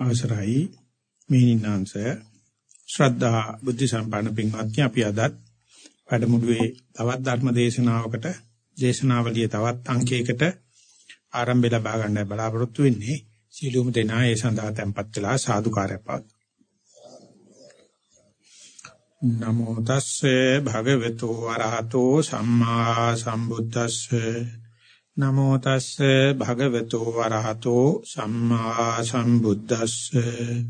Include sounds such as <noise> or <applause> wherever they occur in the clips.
අවසරයි. මිනිනාංශ ශ්‍රද්ධා බුද්ධ සම්පන්න පින්වත්නි අපි අදත් වැඩමුළුවේ තවත් ධර්ම දේශනාවකට දේශනාවලියේ තවත් අංකයකට ආරම්භය ලබා ගන්න බලාපොරොත්තු වෙන්නේ සීලුම දෙනා ඒ සඳහා tempත් වෙලා සාදුකාරය පාත් නමෝ තස්සේ භගවතු වරහතෝ සම්මා සම්බුද්දස්සේ. නමෝ තස්සේ භගවතු වරහතෝ සම්මා සම්බුද්දස්සේ.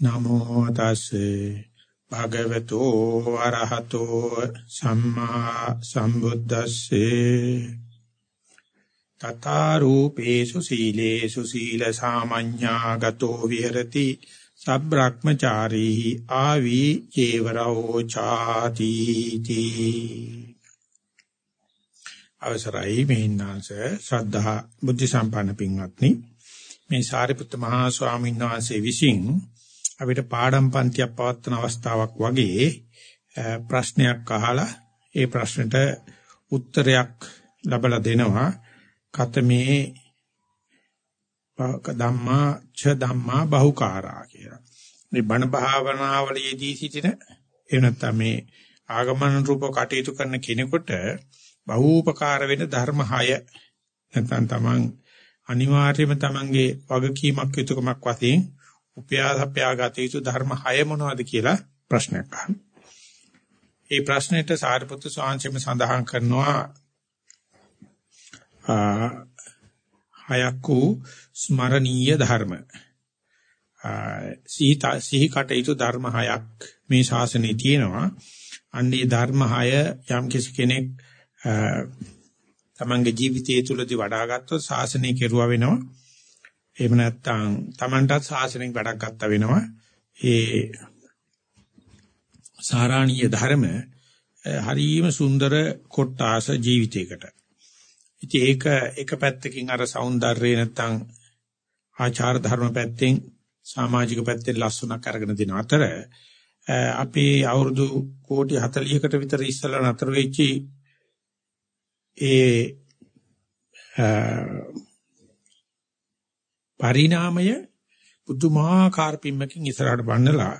නමෝ තස්සේ භගවතු වරහතෝ සම්මා සම්බුද්දස්සේ. තතරූපේසු සීලේසු සීල සාමඤ්ඤාගතෝ විහෙරති. සබ්‍රක්‍මචාරී ආවි චේවරෝ ചാති තී අවසරයි මෙහින්නාංශ ශ්‍රද්ධා බුද්ධ සම්පන්න පින්වත්නි මේ සාරිපුත්ත මහා ස්වාමීන් වහන්සේ විසින් අපිට පාඩම් පන්තියක් පවත්වන අවස්ථාවක් වගේ ප්‍රශ්නයක් අහලා ඒ ප්‍රශ්නෙට උත්තරයක් ලබලා දෙනවා කතමේ ධම්මා ච ධම්මා බහුකාරා කියලා. මේ බණ භාවනාවලදී සිටින එහෙම නැත්නම් මේ ආගමන රූප කටයුතු කරන කෙනෙකුට බහූපකාර වෙන ධර්ම 6 නැත්නම් තමන් අනිවාර්යයෙන්ම තමන්ගේ වගකීමක් යුතුයකමක් වශයෙන් උපයාසපයාගත යුතු ධර්ම 6 මොනවද කියලා ප්‍රශ්නයක් අහනවා. ඒ ප්‍රශ්නෙට සාරිපුත්තු ස්වාමීන් සඳහන් කරනවා හයක් වූ ස්මරණීය ධර්ම. සීතා සිහි කටයුතු ධර්ම හයක් මේ ශාසනයේ තියෙනවා. අන්නේ ධර්ම හය යම් කිසි කෙනෙක් තමන්ගේ ජීවිතය තුළදී වඩා ගත්තොත් ශාසනය කෙරුවා වෙනවා. එහෙම නැත්නම් තමන්ටත් ශාසනයෙන් වැඩක් ගත්තා වෙනවා. ඒ සාරාණීය ධර්ම හරිම සුන්දර කොට්ටාස ජීවිතයකට. ඉතින් ඒක එක පැත්තකින් අර సౌందර්යය නැත්නම් ආචාර ධර්ම පැත්තෙන් සමාජික පැත්තෙන් ලස්සනක් අරගෙන දෙන අතර අපි අවුරුදු කෝටි 40කට විතර ඉස්සලා නතර වෙච්චි ඒ පරිණාමය පුදුමාකාර පිම්මකින් ඉස්සරහට බන්නලා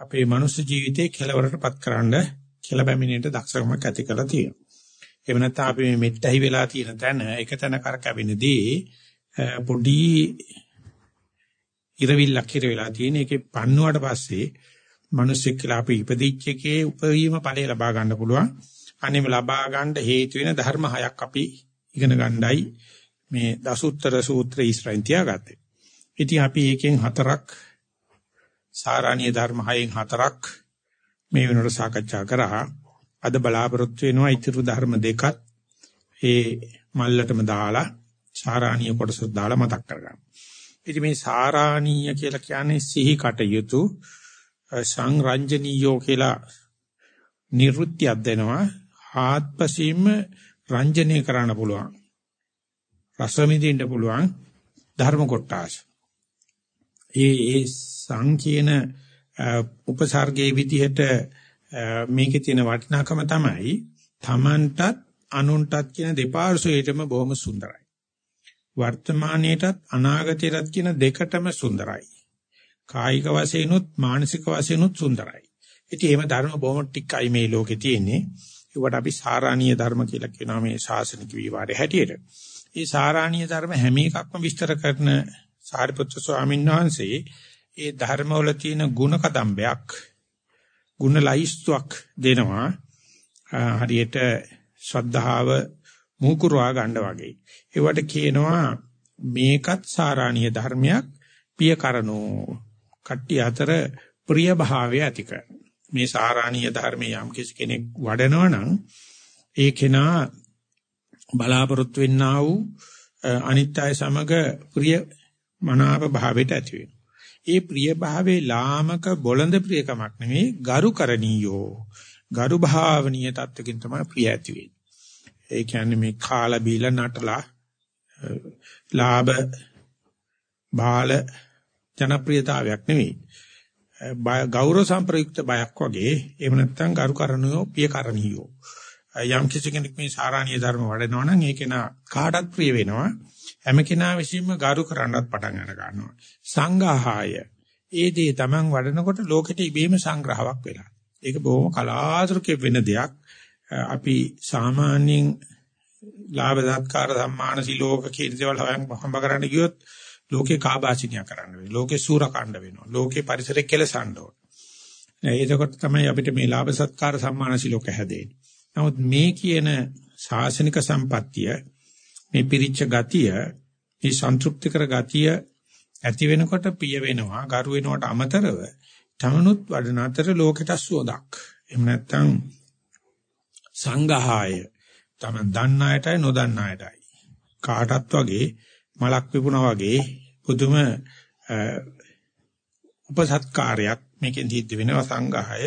අපේ මනුස්ස ජීවිතේ කෙලවරටපත් කරන්න කියලා බැමිණෙන්න දක්ෂකමක් ඇති කරලා තියෙනවා. එහෙම නැත්නම් අපි මේ මෙට්ටහි වෙලා තියෙන තැන එක තැන කරකැවෙනදී පොඩි ඉරවිල්ලක් ඉර වෙලා තියෙන එකේ පන්නුවට පස්සේ මිනිස්සෙක් කියලා අපි ඉපදිච්ච එකේ උපවීම ඵලය ලබා ගන්න පුළුවන්. අනිම ලබා ගන්න හේතු වෙන ධර්ම හයක් අපි ඉගෙන ගන්නයි මේ දසුත්තර සූත්‍ර ඉස්රායින් තියාගත්තේ. ඉතින් අපි එකෙන් හතරක් සාරාණීය ධර්ම හයෙන් හතරක් මේ වෙනකොට සාකච්ඡා කරා. අද බලාපොරොත්තු වෙනවා ඊතුරු ධර්ම දෙකත් ඒ මල්ලටම දාලා සාරාණීය කොටස දාලා මතක් කරගන්න. ඉතින් මේ සාරාණීය කියලා කියන්නේ සිහි කටයුතු සංරංජනීයෝ කියලා නිරුත්තියක් දෙනවා ආත්පසීම රංජනය කරන්න පුළුවන්. රස විඳින්න පුළුවන් ධර්ම කොටස්. ඒ ඒ සංකීන උපසර්ගයේ විදිහට මේකේ තියෙන වටිනාකම තමයි තමන්ටත් අනුන්ටත් කියන දෙපාර්ශ්වයටම බොහොම සුන්දරයි. වර්තමානයේටත් අනාගතයටත් කියන දෙකටම සුන්දරයි. කායික වශයෙන්ුත් මානසික වශයෙන්ුත් සුන්දරයි. ඉතින් එහෙම ධර්ම බොහොම ටිකයි මේ ලෝකේ තියෙන්නේ. ඒවට අපි සාරාණීය ධර්ම කියලා කියනවා මේ ශාසනික විවාරේ හැටියට. මේ සාරාණීය ධර්ම හැම එකක්ම විස්තර කරන සාරිපුත්‍ර ස්වාමීන් වහන්සේ ඒ ධර්මවල තියෙන ಗುಣ කදම්බයක් ಗುಣ ලයිස්තුවක් දෙනවා. හරියට ශ්‍රද්ධාව මූකුරවා ගන්න වගේ. ඒවට කියනවා මේකත් සාරාණීය ධර්මයක් පියකරනෝ කට්ටිය අතර ප්‍රිය භාවය ඇති කරන. මේ සාරාණීය ධර්මයේ යම් කෙනෙක් වඩනවා නම් ඒ කෙනා බලාපොරොත්තු වෙන්නා වූ අනිත්‍යය සමග ප්‍රිය මනාප භාවයට ඇති වෙනවා. ඒ ප්‍රිය භාවයේ ලාමක බොළඳ ප්‍රියකමක් නෙමෙයි ගරු කරණීයෝ. ගරු භාවනීය තත්වකින් තමයි ප්‍රිය ඇති වෙන්නේ. ඒ කියන්නේ මේ කාලා බීලා නටලා ලාභ බාල ජනප්‍රියතාවයක් නෙවෙයි. ගෞරව සම්ප්‍රයුක්ත බයක් වගේ එහෙම නැත්නම් ගරු කරණියෝ පිය කරණියෝ යම් කිසි කෙනෙක් මේ සාරාණීය ධර්ම වඩනවා නම් ඒක නා කාටත් ප්‍රිය වෙනවා හැම කෙනා විසින්ම ගරු කරන්නත් පටන් අර ගන්නවා. සංඝාහාය. ඒ දේ Taman වඩනකොට ලෝකෙට ඉබේම සංග්‍රහයක් වෙලා. ඒක බොහොම කලාතුරකින් වෙන දෙයක්. අපි සාමාන්‍යයෙන් ලාභ සත්කාර සම්මාන සිලෝක කියන දේවල් හම්බ කරන්න ගියොත් ලෝකේ කාබාසිනිය කරන්න වෙනවා. ලෝකේ සූරකණ්ඩ වෙනවා. ලෝකේ පරිසරය කෙලසන්න ඕන. එතකොට තමයි අපිට මේ ලාභ සත්කාර සම්මාන සිලෝක හැදෙන්නේ. නමුත් මේ කියන ශාසනික සම්පත්තිය මේ පිරිච්ච ගතිය මේ සන්තුෂ්ටිකර ගතිය ඇති වෙනකොට පිය වෙනවා ගරු වෙනවට අමතරව තමනුත් වඩන අතර ලෝකෙට සුවදක් එහෙම නැත්නම් සංඝහාය තමන් දන්න අයටයි නොදන්න අයටයි කාටත් වගේ මලක් විපුණා වගේ පුදුම උපසත්කාරයක් මේකෙන් සිද්ධ වෙනවා සංඝහාය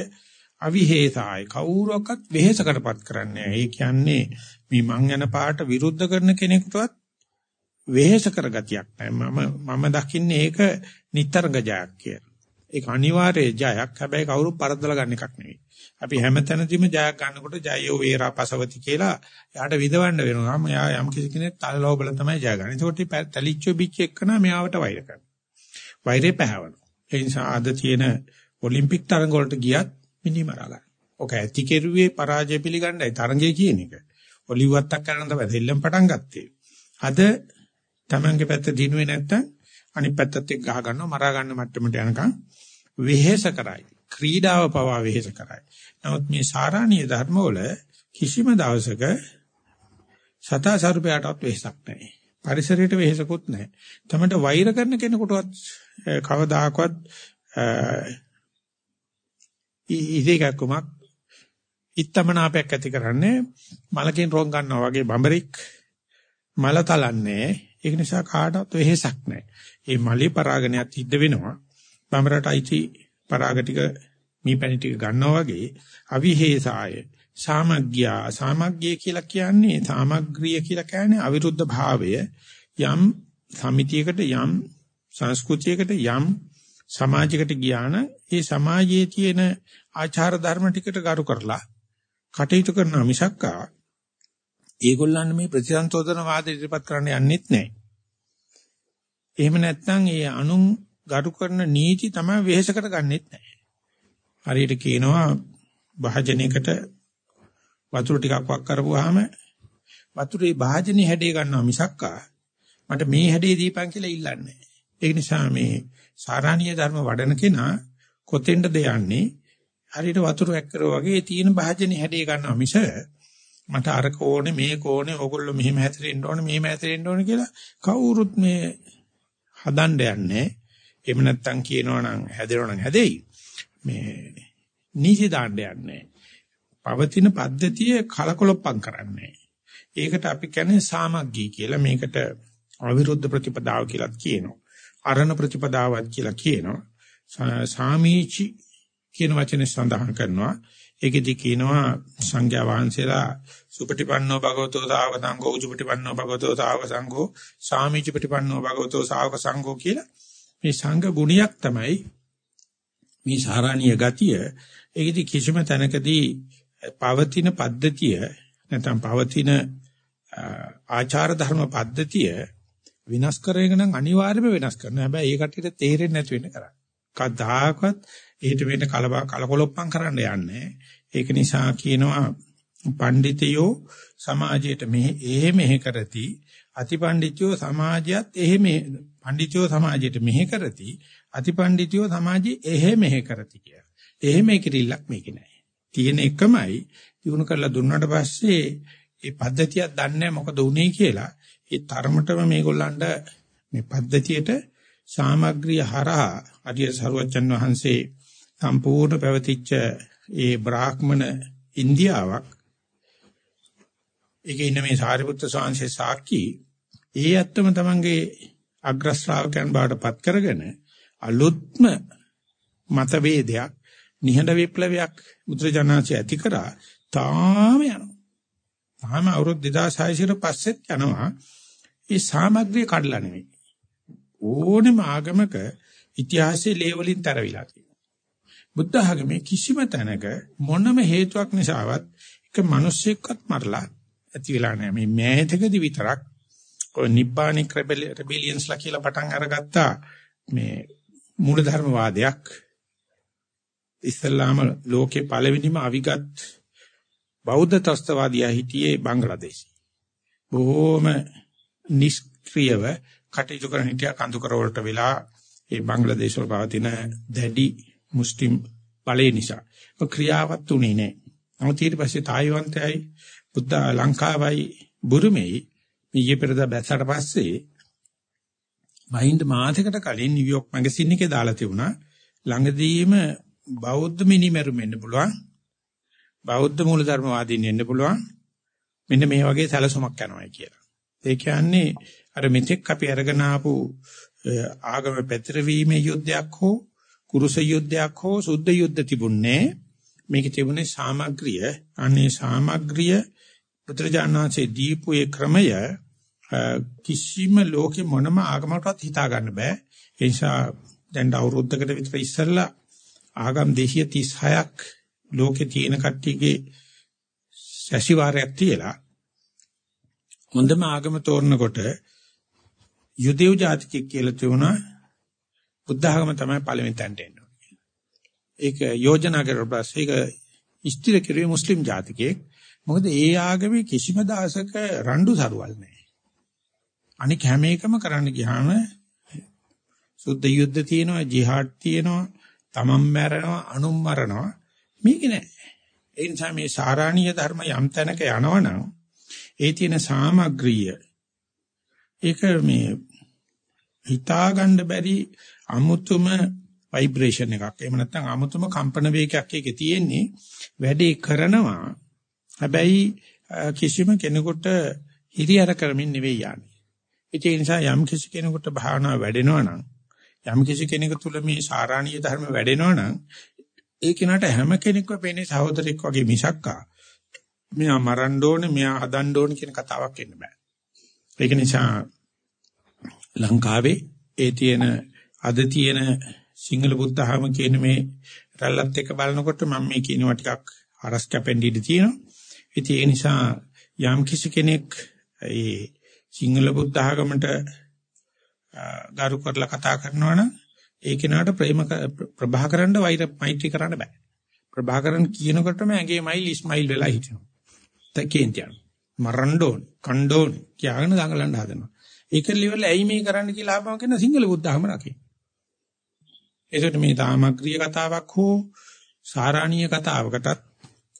අවිහෙසාය කවුරක්වත් වෙහෙසකටපත් කරන්නේ නැහැ. ඒ කියන්නේ මේ මං යන පාට විරුද්ධ කරන කෙනෙකුටවත් වෙහෙස කරගතියක් නැහැ. මම මම දකින්නේ ඒක නිතරග ජයක් කියලා. ඒක අනිවාර්ය ජයක්. හැබැයි කවුරු පරද්දලා ගන්න එකක් නෙවෙයි. අපි හැමතැනදීම ජයක් ගන්නකොට ජයෝ වේරා පසවති කියලා යාට විදවන්න වෙනවා. මෙයා යම් කිසි කෙනෙක් තලලෝබල තමයි ජය ගන්න. ඒකට තලිච්චෝ බිච් එක්කන මෙයාවට වෛර කරනවා. වෛරේ පැහැවනවා. ඒ නිසා අද තියෙන ඔලිම්පික් තරඟ වලට ගියත් මිනිමරා ගන්න. ඔක ඇති කෙරුවේ පරාජය පිළිගන්නයි තරඟය කියන එක. ඔලිව්වත්තක් කරන තමයි දෙල්ලම් පටන් ගත්තේ. අද Tamange පැත්ත දිනුවේ නැත්තම් අනිත් පැත්තත් එක්ක ගහ ගන්නවා මරා ගන්න මට්ටමට යනකම් වෙහෙස කරයි. ක්‍රීඩාව පවා වෙහෙස කරයි. නමුත් මේ සාරාණීය ධර්මවල කිසිම දවසක සතා සරුපයටවත් වෙහෙසක් නැහැ. පරිසරයට වෙහෙසකුත් නැහැ. තමන්ට වෛර කරන කෙනෙකුටවත් කවදාකවත් ඉදේකක්කමක් ඉත්තමනාපයක් ඇති කරන්නේ මලකින් රොන් ගන්නවා වගේ බඹරික් මල තලන්නේ ඒක නිසා කාටවත් වෙහෙසක් නැහැ. මේ මලේ පරාගණයක් සිද්ධ වෙනවා. බඹරට අයිති පරාග ටික මීපැණි ටික ගන්නවා වගේ අවිහෙසාය සාමග්ග්‍යා සාමග්ග්‍ය කියලා කියන්නේ සාමග්‍රිය කියලා කියන්නේ අවිරුද්ධ භාවය යම් සමිතියකට යම් සංස්කෘතියකට යම් සමාජයකට ගියා නම් ඒ සමාජයේ තියෙන ආචාර ධර්ම ටිකට ගරු කරලා කටයුතු කරන මිසක්කා ඒගොල්ලන් මේ ප්‍රතිසංශෝධන වාද ඉදිරිපත් කරන්න යන්නෙත් නැහැ. එහෙම නැත්නම් ඒ අනුන් ගරු කරන නීති තමයි වෙහෙසකට ගන්නෙත් නැහැ. හරියට කියනවා භාජනයකට වතුර ටිකක් වක් කරපුවාම වතුරේ භාජනේ හැඩය ගන්නවා මිසක්කා මට මේ හැඩේ දීපන් කියලා ඉල්ලන්නේ. ඒ නිසා මේ සාරාණීය ධර්ම වඩන කෙනා කොතෙන්ද යන්නේ හරියට වතුර ඇක්කරෝ වගේ තියෙන භාජනේ හැඩේ ගන්නවා මිස මට අර කෝණේ මේ කෝණේ ඕගොල්ලෝ මෙහෙම හැතරෙන්න ඕනේ මෙහෙම හැතරෙන්න ඕනේ කියලා කවුරුත් මේ හදන්න යන්නේ. එහෙම නැත්තම් කියනවා නම් හැදෙනවා නම් හැදෙයි. මේ නීති දාන්න යන්නේ. පවතින පද්ධතිය කලකොලොප්පම් කරන්නේ. ඒකට අපි කියන්නේ සාමග්ගී කියලා. මේකට අවිරුද්ධ ප්‍රතිපදාව කියලාත් කියනවා. අරණ ප්‍රතිපදාවක් කියලා කියනවා. සාමීචි කියන වචනේ සඳහන් කරනවා. ඒකෙදි කියනවා සංඝයා වහන්සේලා සුපටිපන්නෝ භගවතෝ සාවක සංඝෝ උජුපටිපන්නෝ භගවතෝ සාවක සංඝෝ සාමීචි පටිපන්නෝ භගවතෝ සාවක සංඝෝ කියලා මේ සංඝ ගුණයක් තමයි මේ සාරාණීය ගතිය. ඒකෙදි කිසිම තැනකදී පවතින පද්ධතිය නැත්නම් පවතින ආචාර ධර්ම පද්ධතිය විනාශ කරගෙන නම් අනිවාර්යයෙන්ම වෙනස් කරනවා. හැබැයි ඒ කටියට තේරෙන්නේ නැති වෙන්න කරා. කවදාකවත් ඊට වෙන්න කලබා කලකොලොප්පම් කරන්න යන්නේ. ඒක නිසා කියනවා පඬිතියෝ සමාජයට මෙහෙ එහෙ මෙහෙ කරති අතිපඬිතියෝ සමාජයත් එහෙ මෙහෙ පඬිතියෝ සමාජයට මෙහෙ කරති අතිපඬිතියෝ සමාජي එහෙ මෙහෙ කරති කිය. එහෙ මේ කිරිල්ලක් මේකේ නැහැ. තියෙන එකමයි දිනු කරලා දුන්නාට පස්සේ ඒ පද්ධතියක් දන්නේ මොකද උනේ කියලා ඒ තරමටම මේගොල්ලන්ට මේ පද්ධතියට සාමග්‍රිය හරහා අධිය සරුවච්චන් වහන්සේ සම්පූර්ණ පැවතිච්ච ඒ බ්‍රාහ්මණ ඉන්දියාවක් ඒකේ ඉන්න මේ සාරිපුත්‍ර ස්වාමීන් සාක්කි ඒ ඇත්තම තමන්ගේ අග්‍ර ශ්‍රාවකයන් බවට පත් කරගෙන අලුත්ම මතවේදයක් නිහඬ විප්ලවයක් මුද්‍රජනාංශය ඇති කරා තාම යනවා. තාම අවුරුදු 2600 පස්සෙත් යනවා. ඒ සාමග්‍රිය කඩලා නෙවෙයි. ඕනෙම ආගමක ඉතිහාසයේ ලේවලින් තරවිලා තියෙනවා. බුද්ධ ආගමේ කිසිම තැනක මොනම හේතුවක් නිසාවත් එක මිනිස්සෙක්වත් මරලා ඇති වෙලා නැහැ. මේ මෑතකදී විතරක් ඔය නිබ්බානික් රෙබෙලියන්ස්ලා කියලා පටන් අරගත්තා මේ මූලධර්මවාදයක් ඉස්ලාම ලෝකේ පළවෙනිම අවිගත් බෞද්ධ ත්‍ස්තවාදියා හිටියේ බංග්ලාදේශේ. බොහෝම නිෂ්ක්‍රියව කටයුතු කරන හිටියා කඳුකර වලට වෙලා ඒ බංග්ලාදේශ වල පවතින දැඩි මුස්ලිම් බලය නිසා. ඒක ක්‍රියාවත් උනේ නැහැ. නමුත් ඊට පස්සේ තායිවන්තයයි බුද්ධ ලංකාවයි බුරුමෙයි. ඊයේ පෙරදා බැස්සට පස්සේ මහින්ද මාසයකට කලින් නිව්යෝක් මැගසින් එකේ දාලා තිබුණා. ළඟදීම බෞද්ධ මිනිමෙරු වෙන්න පුළුවන්. බෞද්ධ මූලධර්මවාදීන් වෙන්න පුළුවන්. මෙන්න මේ වගේ සැලසුමක් යනවායි කියලා. ඒ කියන්නේ අර මෙතෙක් අපි අරගෙන ආපු ආගම පැතිරවීමේ යුද්ධයක් හෝ කුරුස යුද්ධයක් හෝ සුද්ධ යුද්ධ තිබුණේ. මේකේ තිබුණේ සාමග්‍රිය. අනේ සාමග්‍රිය පුත්‍රජානනාංශේ දීපු ඒ ක්‍රමය කිසිම ලෝකෙ මොනම ආගමකටවත් හිතා ගන්න බෑ ඒ නිසා දැන් අවුරුද්දකට විතර ඉස්සෙල්ලා ආගම් 236ක් ලෝකේ තියෙන කට්ටියගේ සැසිවාරයක් තියලා හොඳම ආගම තෝරනකොට යුදෙව් ජාතිකයෙක් කියලා තියුණා බුද්ධ ආගම තමයි පළවෙනි තැනට එන්නේ. ඒක යෝජනා කරලා පස්සේ ඒක ස්ථිර කෙරුවේ මුස්ලිම් ජාතිකයෙක්. මොකද ඒ ආගමේ කිසිම දාසක රණ්ඩු සරුවල් නැහැ. අනික හැම එකම කරන්න ගියාම සුද්ධ යුද්ධ තියෙනවා, ජිහාඩ් තියෙනවා, තමන් මැරෙනවා, අනුන් මරනවා. මේක නෑ. ඒ නිසා මේ සාරාණීය ධර්ම යම් තැනක යනවනම් ඒ තියෙන සාමග්‍රිය ඒක මේ හිතා ගන්න බැරි අමුතුම ভাইබ්‍රේෂන් එකක්. එහෙම නැත්නම් අමුතුම කම්පන වේගයක් එකේ තියෙන්නේ වැඩේ කරනවා. හැබැයි කිසිම කෙනෙකුට හිරියර කරමින් නෙවෙයි යන්නේ. ඒ නිසා යම් කිසි කෙනෙකුට භාවනාව වැඩෙනවා නම් යම් කිසි කෙනෙකු තුළ මේ සාරාණීය ධර්ම වැඩෙනවා නම් ඒ කෙනාට හැම කෙනෙක්ම පේන්නේ සහෝදරෙක් වගේ මිසක්කා මෙයා මරන්න ඕනේ මෙයා හදන්න ඕනේ කියන කතාවක් එන්න බෑ. ඒක නිසා ලංකාවේ ඒ තියෙන අද තියෙන සිංහල බුද්ධහම කියන මේ රැල්ලත් එක්ක බලනකොට මම මේ කියනවා ටිකක් අරස් කැපෙන්න ඉඩ තියෙනවා. ඉතින් ඒ නිසා යම් කිසි කෙනෙක් ඒ සිංහල බුද්ධහමකට ගරු කරලා කතා කරනවා නම් ඒ කෙනාට ප්‍රේම ප්‍රභාකරන්න වෛර මෛත්‍රී කරන්න බෑ. ප්‍රභාකරන් කියනකොටම ඇඟේ මයිල් ඉස්මයිල් වෙලා හිටිනවා. තකේන්තියන් මරන්න ඕන, කණ්ඩ ඕන කියලාගෙන දඟලන්න හදනවා. ඒක livel ඇයි මේ කරන්න කියලා ආපම කියන සිංහල බුද්ධහම රකේ. ඒකට මේ තාමග්‍රිය කතාවක් හෝ සාරාණීය කතාවකටත්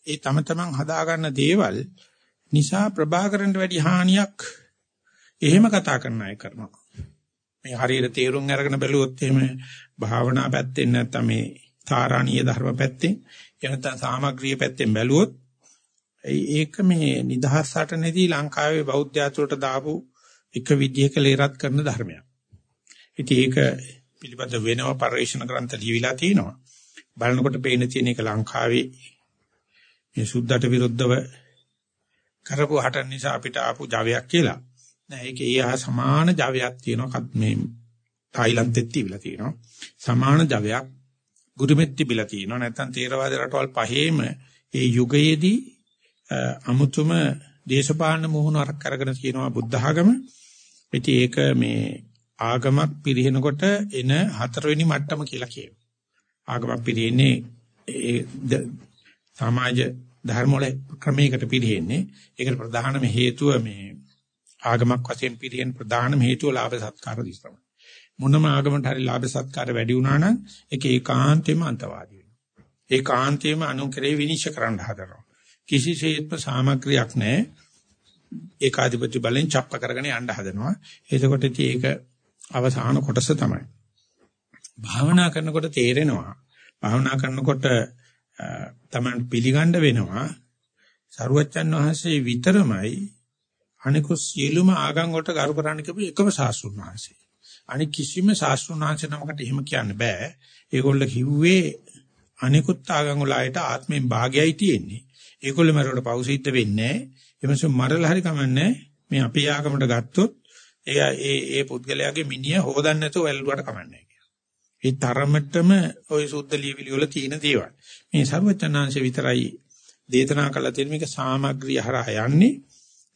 ඒ තම තමන් හදාගන්න දේවල් නිසා ප්‍රභාකරන්ට වැඩි හානියක් එහෙම කතා කරන අය කරනවා. මේ හරියට තේරුම් අරගෙන බැලුවොත් එහෙම භාවනා පැත්තෙන් නැත්නම් මේ තාරාණීය ධර්ම පැත්තෙන් එනතන සාමග්‍රිය පැත්තෙන් බැලුවොත් ඒක මේ නිදහස් රටනේදී ලංකාවේ බෞද්ධ ආතුරට දාපු එක විදියක ලේරත් කරන ධර්මයක්. ඉතින් ඒක පිළිබඳ වෙනව පරිශන ග්‍රන්ථ ලියවිලා තිනවා. බලනකොට පේන තියෙන එක ලංකාවේ මේ සුද්ධට විරුද්ධව කරපු හටන් නිසා අපිට ආපු ජවයක් කියලා. නෑ ඒක ඊහා සමාන ජවයක් තියෙනවා. මේ තායිලන්තෙත් තිබිලා තියෙනවා. සමාන ජවයක් ගුරුමෙත් තිබිලා තියෙනවා. නැත්නම් තේරවාද රටවල් පහේම ඒ යුගයේදී අමුතුම දේශපාලන මොහොනක් අරගෙන තියෙනවා බුද්ධ ආගම. ඉතින් ඒක මේ ආගමක් පිරිනකොට එන හතරවෙනි මට්ටම කියලා කියනවා. ආගමක් පිරින්නේ ඒ සමාජ ධර්ම වල ක්‍රමයකට පිරින්නේ ඒකට ප්‍රධානම හේතුව මේ ආගමක් වශයෙන් පිළිෙන ප්‍රධානම හේතුව ලාභ සත්කාර දිස්ත්‍රම. මොනම ආගමකට හරි ලාභ සත්කාර වැඩි වුණා නම් ඒක ඒකාන්තයෙන්ම අන්තවාදී වෙනවා. ඒකාන්තයෙන්ම අනුකරේ විනිශ්චය කරන්න හදනවා. කිසිසේත්ම සාමග්‍රියක් නැහැ. ඒකාධිපති බලෙන් ڇප්ප කරගෙන යන්න හදනවා. එතකොට ඒක අවසාන කොටස තමයි. භාවනා කරනකොට තේරෙනවා. භාවනා කරනකොට තමයි පිළිගන්න වෙනවා. සරුවච්චන් වහන්සේ විතරමයි අනිකුත් සියලුම ආගම් වලට ගරු කරන්න කියපු එකම සාස්ෘණ වහන්සේ. අනික කිසිම සාස්ෘණ වහන්සේ නමකට එහෙම කියන්න බෑ. ඒගොල්ල කිව්වේ අනිකුත් ආගම් වල ආයත ආත්මෙන් භාගයයි තියෙන්නේ. ඒගොල්ල මරවට පෞසිද්ධ වෙන්නේ නැහැ. එමස මරලා හරි කමන්නේ මේ අපේ ආගමට ගත්තොත් ඒ ඒ ඒ පුද්ගලයාගේ මිනිය හොදන්න නැතුව වැල්ලුවට කමන්නේ කියලා. ඒ තරමටම ওই සුද්ධ ලියවිලි වල තියෙන දේවල්. මේ ਸਰවචනාංශ විතරයි දේතනා කළ තියෙන මේක සාමග්‍රිය හරහා යන්නේ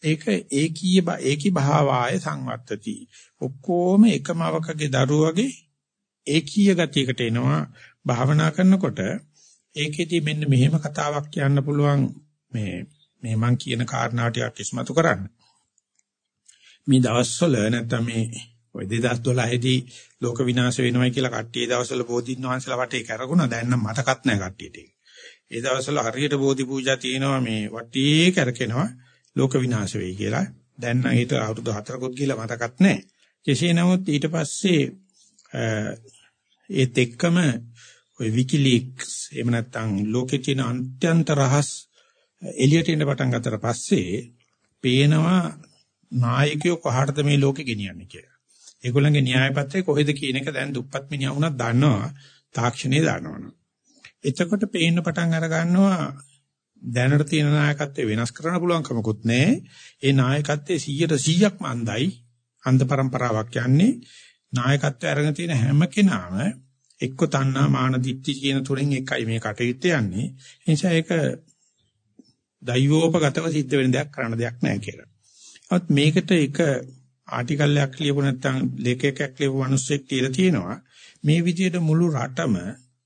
ඒක ඒකීය ඒකී භාවාය සංවත්තති. ඔක්කොම එකම අවකගේ දරුවගේ ඒකීය ගතියකට එනවා භාවනා කරනකොට ඒකෙදි මෙන්න මෙහෙම කතාවක් කියන්න පුළුවන් මේ මේ මං කියන කාරණා ටිකක් ඉස්මතු කරන්න. මේ දවස්වල නැත්තම් මේ ඔය 2012 දී ලෝක විනාශ වෙනවයි කියලා කට්ටිය දවස්වල බෝධින් වහන්සේලා වටේ කරගුණා. දැන් නම් මතකත් නැහැ කට්ටියට ඒක. ඒ දවස්වල හරියට බෝධි පූජා තියෙනවා මේ වටේ කරකිනවා ලෝක විනාශ වෙයි කියලා. දැන් නම් ඊට අවුරුදු 4කුත් ගිහලා මතකත් නැහැ. කෙසේ නමුත් ඊට පස්සේ ඒත් එක්කම ඔය විකිලීක්ස් එහෙම නැත්නම් ලෝකේ තියෙන අන්ත්‍යන්ත රහස් එළියට එන්න පටන් ගත්තට පස්සේ පේනවා නායකයෝ කොහාටද මේ ලෝකෙ ගෙනියන්නේ කියලා. ඒගොල්ලන්ගේ න්‍යායපත්‍රය කොහෙද කියන එක දැන් දුප්පත් මිනිහා වුණත් දන්නවා තාක්ෂණයේ දන්නවනේ. එතකොට පේන්න පටන් අර ගන්නවා දැනට තියෙන නායකත්වය වෙනස් කරන්න පුළුවන් කමකුත් නැහැ. ඒ නායකත්වයේ 100%ක්ම අන්දයි. අන්ධ પરම්පරාවක් යන්නේ නායකත්වය අරගෙන තියෙන හැම කෙනාම එක්ක තණ්හා මාන දිට්ඨි කියන තුනෙන් එකයි මේ කටයුත්ත යන්නේ. ඒ නිසා ඒක දෛවෝපගතව සිද්ධ වෙන දෙයක් කරන්න දෙයක් නැහැ කියලා. නමුත් මේකට එක ආටිකල් එකක් ලියපු නැත්නම් ලේඛකයක් ලියපු මිනිස්සෙක් කියලා තියෙනවා. මේ විදිහට මුළු රටම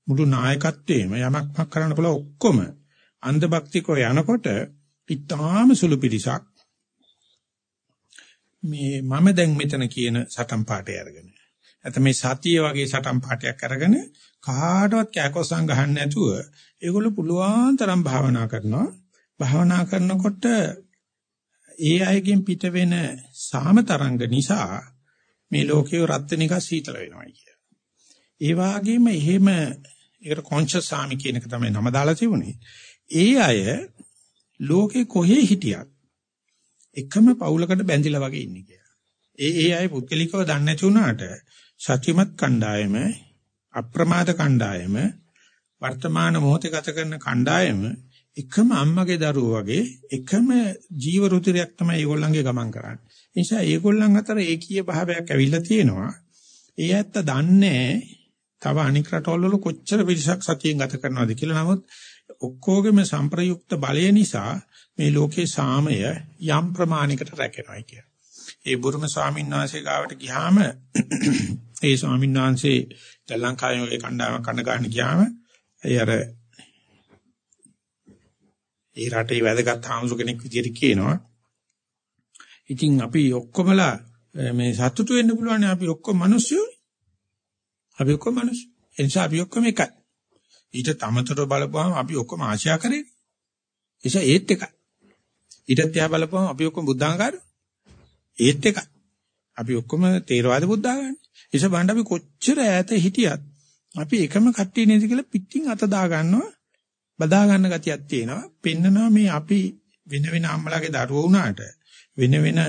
මුළු නායකත්වයේම යමක් කරන්න පුළුවන් ඔක්කොම අන්ධ භක්තිකෝ යනකොට ඉතාම සුළු පිළිසක් මේ මම දැන් මෙතන කියන සටන් පාඨය අරගෙන නැත්නම් මේ සතිය වගේ සටන් පාඨයක් අරගෙන කාටවත් කෑකොස්සන් ගහන්න නැතුව ඒගොල්ලෝ පුළුවන් තරම් භාවනා කරනවා භාවනා කරනකොට ඒ අයගෙන් පිට වෙන සාම තරංග නිසා මේ ලෝකේ රත් වෙන එක සීතල වෙනවා කිය. ඒ වගේම එහෙම ඒකට කොන්ෂස් සාමි කියන එක තමයි නම දාලා තිබුණේ. ඒ අය ලෝකේ කොහේ හිටියත් එකම පවුලකට බැඳිලා වගේ ඉන්නේ කියලා. ඒ ඒ අය පුද්ගලිකව දන්නේ නැති වුණාට සත්‍යමත් කණ්ඩායම අප්‍රමාද කණ්ඩායම වර්තමාන මොහොතේ ගත කරන කණ්ඩායම එකම අම්මගේ දරුවෝ වගේ එකම ජීව රුධිරයක් තමයි ඒගොල්ලන්ගේ ගමන් කරන්නේ. ඒ නිසා ඒගොල්ලන් අතර ඒකීය භාවයක් ඇවිල්ලා තියෙනවා. ඒ ඇත්ත දන්නේ තව අනික් රටවල් වල කොච්චර පිරිසක් සතියෙන් ගත කරනවද කියලා. නමුත් ඔක්කොගෙම සංප්‍රයුක්ත බලය නිසා මේ ලෝකේ සාමය යම් ප්‍රමාණයකට රැකෙනවා කිය. ඒ බුරුම ස්වාමීන් වහන්සේ ගාවට ගියාම <clears throat> ඒ ස්වාමීන් වහන්සේ ශ්‍රී ලංකාවේ ඔය කණ්ඩායම කන ගන්න ගියාම ඒ අර ඒ රටේ වැදගත් ආමසු කෙනෙක් විදියට කියනවා. ඉතින් අපි ඔක්කොමලා මේ සතුටු වෙන්න පුළුවන් අපි ඔක්කොම මිනිස්සු. අපි ඔක්කොම මිනිස්සු. ඒ නිසා අපි ඔක්කොම එකයි. ඊට තමතරව බලපුවහම අපි ඔක්කොම ආශා කරේ. එيشා ඒත් එකයි. ඊට තියා බලපුවහම අපි ඔක්කොම බුද්ධාංගකාරයෝ. ඒත් එකයි. අපි ඔක්කොම තේරවාද බුද්ධාගන්නේ. එيشා බණ්ඩ අපි කොච්චර ඈත හිටියත් අපි එකම කට්ටිය නේද කියලා පිටින් අත දා ගන්නවා. බදා ගන්න ගතියක් තියෙනවා. පෙන්නනවා මේ අපි වෙන වෙන අම්මලාගේ දරුවෝ වුණාට වෙන වෙන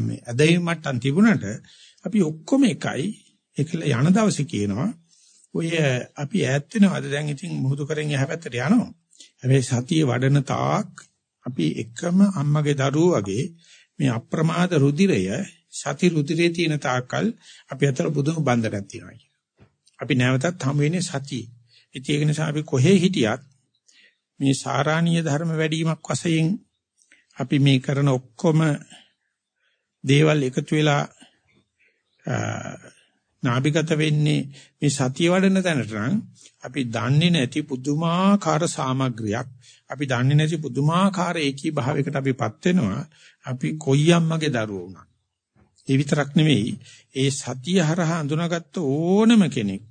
මේ අදහින් මට්ටම් තිබුණාට අපි ඔක්කොම එකයි. ඒකල යන දවසේ කියනවා ඔය අපි ඈත් වෙනවද දැන් ඉතින් මුහුදු කරෙන් එහා පැත්තට යනවා. හැබැයි සතිය වඩන තාක් අපි එකම අම්මගේ දරුවෝ වගේ මේ අප්‍රමාද රුධිරය සති රුධිරයේ තියෙන තාක්කල් අපි අතර බුදුම බන්ධනක් තියෙනවා කියන. අපි නැවතත් හම් වෙන්නේ සතිය. ඉතින් ඒක නිසා අපි කොහේ හිටියත් මේ සාරාණීය ධර්ම වැඩිවීමක් වශයෙන් අපි මේ කරන ඔක්කොම දේවල් එකතු වෙලා නාභිගත වෙන්නේ මේ සතිය වඩන තැනට නම් අපි දන්නේ නැති පුදුමාකාර සාමග්‍රියක් අපි දන්නේ නැති පුදුමාකාර ඒකී භාවයකට අපිපත් වෙනවා. අපි කොයි අම්මගේ දරුවෝ වුණා ඒ විතරක් නෙවෙයි ඒ සතිය හරහා අඳුනාගත්ත ඕනම කෙනෙක්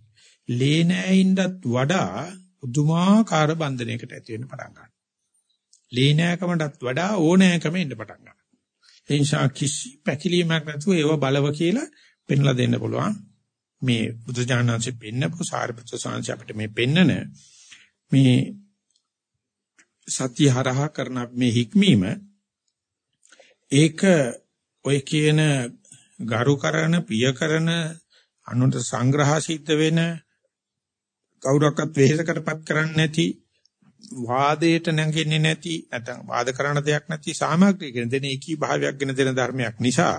ලේ නෑයින්දත් වඩා පුදුමාකාර බන්ධනයකට ඇති වෙන්න පටන් ගන්නවා. ලේ නෑකමටත් වඩා ඕනෑකම එන්න පටන් ගන්නවා. ඒ නිසා කිසි පැකිලීමක් නැතුව ඒව බලව කියලා පෙන්ලා දෙන්න පුළුවන්. මේ බුදුජානනාංශයෙන් පෙන්නපු සාරිපුත්‍ර සාංශ අපිට මේ පෙන්නන මේ සත්‍ය හරහා කරන මේ හික්මීම ඒක ඔය කියන ගරු කරන පිය කරන අනුන්ට සංග්‍රහ සිද්ධ වෙන කවුරක්වත් වෙහෙසකටපත් කරන්නේ නැති වාදයට නැගෙන්නේ නැති නැත්නම් වාද කරන දෙයක් නැති සාමග්‍රිය කියන දෙන ඒකී භාවයක් ගැන දෙන ධර්මයක් නිසා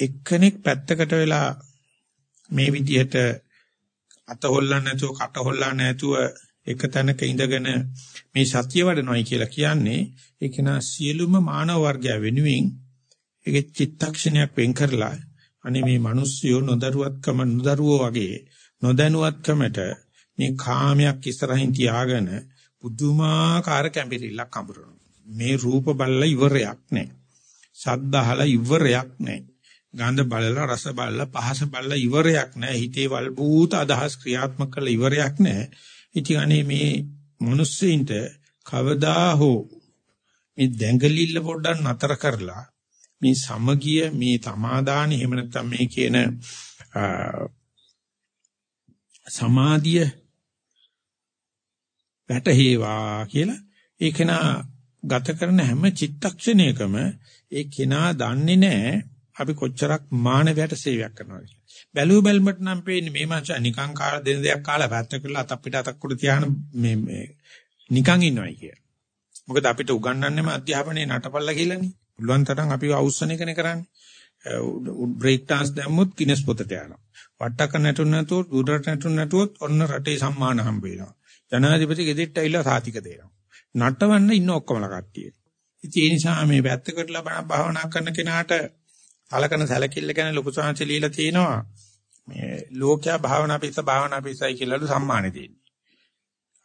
එක්කෙනෙක් පැත්තකට වෙලා මේ විදිහට අත හොල්ලන්න නැතුව කට හොල්ලන්න නැතුව එක තැනක ඉඳගෙන මේ සතිය වඩනොයි කියලා කියන්නේ ඒක නා සියලුම මානව වර්ගය වෙනුවෙන් ඒක චිත්තක්ෂණයක් වෙන් කරලා අනේ මේ මිනිස්සුયો නොදරුවත්කම නොදරුවෝ වගේ නොදැනුවත්කමට මේ කාමයක් ඉස්සරහින් තියාගෙන පුදුමාකාර කැඹිරිල්ලක් අඹරනවා. මේ රූප බලලා ඉවරයක් නැහැ. ශබ්ද අහලා ඉවරයක් නැහැ. ගන්ධ බලලා රස බලලා පහස බලලා ඉවරයක් නැහැ. හිතේ වල්බූත අදහස් ක්‍රියාත්මක කළ ඉවරයක් නැහැ. ඉතින් අනේ මේ මිනිස්සෙයින්ට කවදා හෝ මේ දැඟලිල්ල පොඩ්ඩක් නතර කරලා මේ සමගිය මේ තමාදාන එහෙම නැත්නම් මේ කියන සමාධිය වැටහේවා කියලා ඒ කෙනා ගත කරන හැම චිත්තක්ෂණයකම ඒ කෙනා දන්නේ නැහැ අපි කොච්චරක් මානවයට සේවයක් කරනවද කියලා. බැලුව බැලමට නම් පේන්නේ මේ මංස නිකං කාලා දෙන දෙයක් කාලා පැත්ත කරලා අත අපිට අතක් උඩ තියාන මේ මේ නිකං ඉන්නවයි කිය. මොකද අපිට උගන්වන්නේම අධ්‍යාපනයේ නටපල්ලා කියලානේ. පුළුවන් තරම් අපි අවශ්‍යන එකනේ කරන්නේ. බ්‍රේක් dance දැම්මොත් ගිනස් පොතට යනවා. වට්ටක නැටුන නැතුව උඩරට නැටුන නැතුවොත් ඔන්න රටේ සම්මාන හම්බ වෙනවා. ජනාධිපති ගෙදෙට්ට ඇවිල්ලා සාතික දෙනවා. නටවන්න ඉන්න ඔක්කොමලා කට්ටිය. ඉතින් ඒ නිසා මේ වැත්තකට ලබන භාවනා කරන කෙනාට සලකන සැලකිල්ල ගැන ලොකු සංහස লীලා තිනවා. මේ ලෝකයා භාවනා පිස්ස භාවනා පිස්සයි කියලාලු සම්මානෙ දෙන්නේ.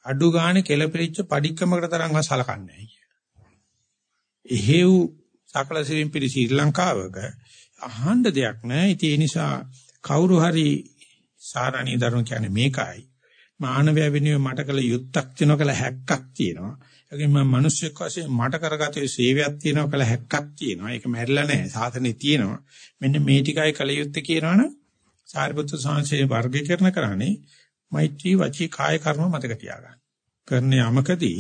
අඩු ගානේ කෙලපිරිච්ච padikkamakata තරම්ව සලකන්නේ නැහැ කිය. එහෙව් සකල සිරින් පිළි ශ්‍රී ලංකාවක අහන්න දෙයක් නැහැ. ඉතින් ඒ නිසා කවුරු හරි සාරණී ධර්ම කියන්නේ මේකයි. මානවය වෙනුවෙන් මට කළ යුත්තක් තියෙනවා කළ හැක්කක් තියෙනවා. ඒකෙන් මම මිනිස්සෙක් වශයෙන් මට කරගත යුතු සේවයක් තියෙනවා කළ හැක්කක් තියෙනවා. ඒක මැරිලා නැහැ. සාසනේ තියෙනවා. මෙන්න මේ ටිකයි කළ යුත්තේ කියනවනම් සාරිපුත්‍ර සාංශේ වර්ගීකරණ කරන්නේ මෛත්‍රී වචී කාය කර්ම මතක තියාගන්න. කරන යමකදී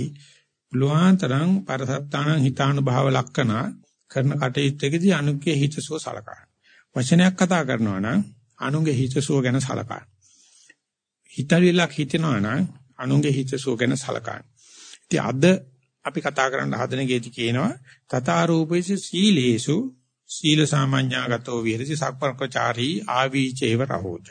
පුළුවන්තරම් පරසත්තාන හිතානුභාව ලක්කනා කරන කටයුත්තකදී අනුගේ හිතසුව සලකන්න. වචනයක් කතා කරනවා නම් අනුගේ හිතසුව ගැන සලකන්න. හිතවිලක් හිතෙනවා නම් අනුගේ හිතසුව ගැන සලකන්න. ඉතින් අද අපි කතා කරන්න හදන ගේති කියනවා තථා රූපේසු සීලේසු සීල සාමාඤ්ඤාගතෝ විහෙරති සක්පර්කචාරී ආවීචේව රහෝච.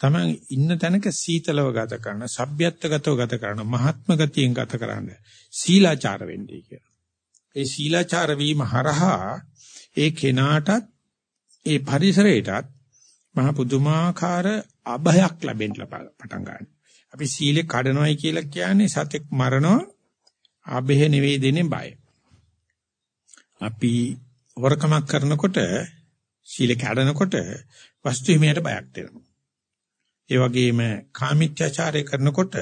තමන් ඉන්න තැනක සීතලව ගත කරන, සભ્યත්වගතව ගත කරන, මහත්ම ගතියෙන් ගත කරන සීලාචාර වෙන්නේ කියලා. ඒ සීලාචාර වීම හරහා ඒ කෙනාටත් ඒ පරිසරයටත් මහ පුදුමාකාර අභයක් ලැබෙන්න පටන් ගන්නවා. අපි සීලේ කඩනවයි කියලා කියන්නේ සතෙක් මරනවා අභය නෙවෙයි දෙන්නේ බය. අපි හොරකමක් කරනකොට සීල කැඩනකොට වස්තු හිමියට බයක් දෙනවා. ඒ වගේම කාමීත්‍යාචාරය කරනකොට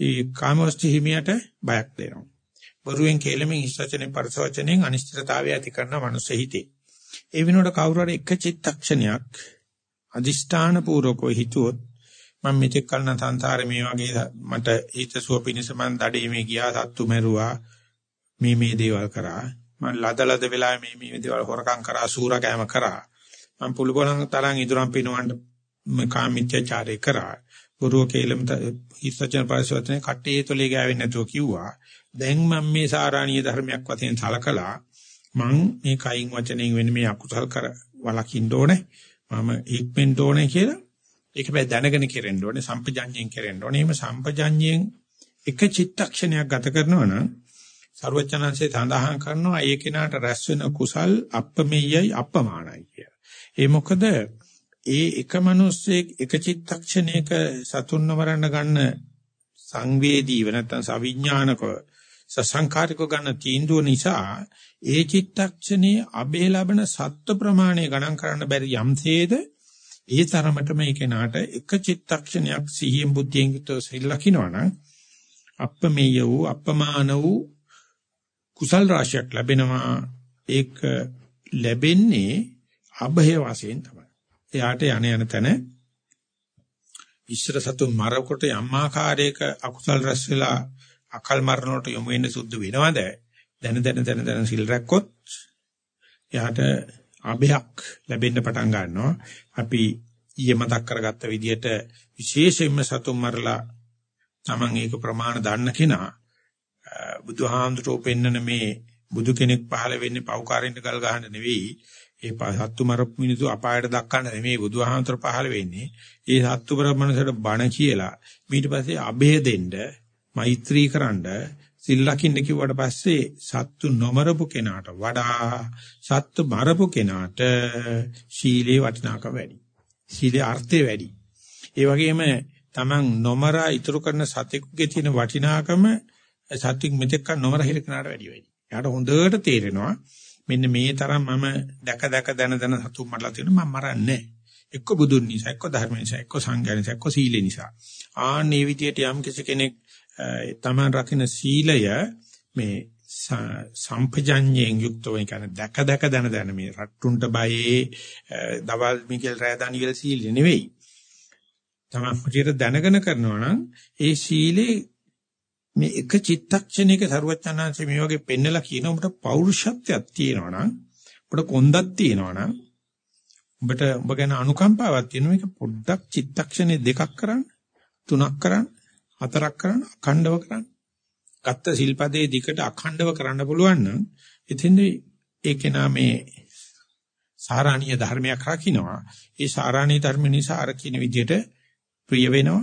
ඒ කාමවස්තු හිමියට බයක් දෙනවා. බොරුවෙන් කේලමෙන් හිස්සචනේ පරසවචනෙන් අනිශ්චිතතාවය ඇති කරන මනුස්ස හිතේ. ඒ විනෝඩ කවුරු හරි එක චිත්තක්ෂණයක් අදිෂ්ඨාන පූර්වකව හිතුවොත් මම මෙතෙක් කල නම් සංසාරේ මේ වගේ මට හිතසුව පිණිස මං දඩේමේ ගියා සත්තු මැරුවා මේ මේ දේවල් කරා. මම ලදලද වෙලා මේ මේ දේවල් හොරකම් කරා සූරා කෑම කරා. මම පුළු බලන තරම් ඉදරම් පිනවන්න කාමීත්‍යචාරය කරා. ගුරුව කේලම හිස්සචන පරිසවතනේ කට්ටේ තොලේ ගෑවෙන්නේ නැතුව කිව්වා. දැන් මම මේ සාරාණීය ධර්මයක් වශයෙන් සලකලා මං මේ කයින් වචනෙන් වෙන මේ අකුසල් කර වලකින්න ඕනේ. මම ඉක්මෙන්න ඕනේ කියලා ඒක බෑ දැනගෙන කෙරෙන්න ඕනේ සම්පජඤ්ඤයෙන් කෙරෙන්න ඕනේ එහෙම සම්පජඤ්ඤයෙන් එක චිත්තක්ෂණයක් ගත කරනවා නම් ਸਰවචනංශේ සඳහන් කරනවා ඒ කෙනාට රැස් වෙන කුසල් අප්පමෙයයි අප්පමානයි කියලා. ඒ මොකද ඒ එක මිනිස්සෙක් එක චිත්තක්ෂණයක සතුන්ව මරන්න ගන්න සංවේදීව නැත්නම් සවිඥානිකව සසංකාරිකව ගන්න තීන්දුව නිසා ඒ චිත්තක්ෂණයේ අබේ ලබන සත්ත්ව ප්‍රමාණය ගණන් කරන්න බැරි යම්සේද ඒ තරමට මේ කෙනාට එක චිත්තක්ෂණයක් සිහියෙන් බුද්ධියෙන් යුක්තව සිල් ලකිනවනම් අප්පමේය වූ අප්පමාන වූ කුසල් රාශියක් ලැබෙනවා ඒක ලැබෙන්නේ අභය වශයෙන් තමයි. එයාට යණ යන තැන ඉස්සර සතු මරකොට යම් ආකාරයක අකුසල් රැස් වෙලා අකල් මරණයට යොමු වෙන්න සුද්ධ වෙනවද? දැන දැන දැන දැන සිල් රැක්කොත් එයාට අභයක් ලැබෙන්න පටන් ගන්නවා. අපි ඊයේ මතක් කරගත්ත විදිහට විශේෂයෙන්ම සතුන් මරලා Taman ඒක ප්‍රමාණ දන්න කෙනා බුදුහාමුදුරුවෝ පෙන්නන මේ බුදු කෙනෙක් පහළ වෙන්නේ පෞකාරෙන්ට ගල් ගහන්න නෙවෙයි. ඒ සත්තු මරපු මිනිස්සු අපායට දක්වන්න නෙමෙයි බුදුහාමතර පහළ වෙන්නේ. ඒ සත්තු මරමනසට බණ කියලා ඊට පස්සේ අබේ දෙන්න, මෛත්‍රී කරන්න, සිල් ලකින්න කිව්වට පස්සේ සත්තු නොමරපු කෙනාට වඩා සත්තු මරපු කෙනාට ශීලයේ වටිනාකම වැඩි. ශීලයේ අර්ථය වැඩි. ඒ වගේම Taman නොමරා ඉතුරු කරන සතෙකුගේ තියෙන වටිනාකම සත්‍වික මෙතෙක් නොමර හිර කෙනාට වැඩි වෙයි. එයාට හොඳට තේරෙනවා මෙන්න මේ තරම් මම දැක දැක දන දන සතුන් මරලා තියෙනවා මම මරන්නේ එක්ක බුදුන් නිසා එක්ක ධර්ම නිසා එක්ක සංඝ නිසා එක්ක සීල නිසා. ආන්නේ විදියට යම් කිසි කෙනෙක් තමන් රකින්න සීලය මේ සම්පජඤ්ඤයෙන් යුක්තව කියන්නේ දැක දැක දන දන මේ රට්ටුන්ට බයේ දවල් මිකල් රෑදානි කියලා සීල නෙවෙයි. තමන් හරියට දැනගෙන කරනවා නම් ඒ සීලේ මේ එක චිත්තක්ෂණයක සරුවචනාංශය මේ වගේ පෙන්නලා කියන උඹට පෞරුෂත්වයක් තියෙනවා නම් උඹට කොන්දක් තියෙනවා නම් උඹට උඹ ගැන අනුකම්පාවක් තියෙනවා. මේක පොඩ්ඩක් චිත්තක්ෂණේ දෙකක් කරන්න තුනක් කරන්න හතරක් කරන්න අඛණ්ඩව කරන්න. ගත්ත සිල්පදේ දිකට අඛණ්ඩව කරන්න පුළුවන් නම් ඉතින්දී ඒකේ නාමේ සාරාණීය ධර්මයක් රකින්නවා. ඒ සාරාණීය ධර්ම නිසා අර කියන විදිහට ප්‍රිය වෙනවා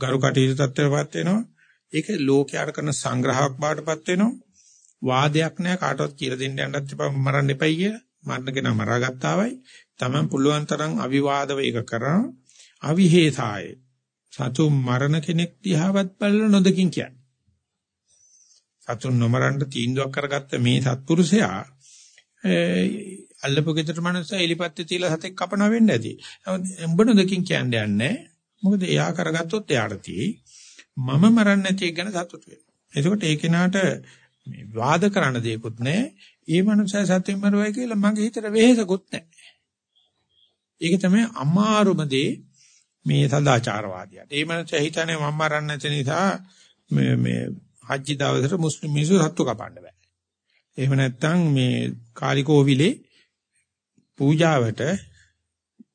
ගරු කටයුතු තත්ත්වයටපත් වෙනවා. ඒක ලෝකයට කරන සංග්‍රහයක් බාටපත් වෙනවා. වාදයක් නෑ කාටවත් කියලා දෙන්න යන්නත් එපා මරන්න එපයි කිය. මරණගෙන මරාගත්තාවයි. Taman පුළුවන් තරම් අවිවාදව ඒක කරනවා. අවිහෙසාය. සතු මරණ කෙනෙක් දිහාවත් බලලා නොදකින් කියන්නේ. සතුන් නොමරන්න තීන්දුවක් කරගත්ත මේ සත්පුරුෂයා අල්ලපු ගෙදර මනුස්සයා එලිපත්තේ තියලා සතෙක් කපනවා වෙන්න ඇති. උඹ නොදකින් කියන්නේ නැහැ. මොකද එයා කරගත්තොත් එයාට තියෙයි. මම මරන්නේ නැති එක ගැන සතුටු වෙනවා. එතකොට ඒ කෙනාට මේ වාද කරන්න දෙයක්වත් නැහැ. ඒ මනුස්සයා සත්‍යෙම මරුවයි කියලා මගේ හිතට වෙහෙසකුත් නැහැ. ඒක තමයි අමාරුම දේ මේ සදාචාරවාදියාට. ඒ මනුස්සයා හිතන්නේ මම මරන්නේ නැති නිසා මේ මේ හජ්ජි දවසට මුස්ලිම් මිනිස්සු සත්තු කපන්න බෑ. එහෙම නැත්නම් මේ කාලිකෝවිලේ පූජාවට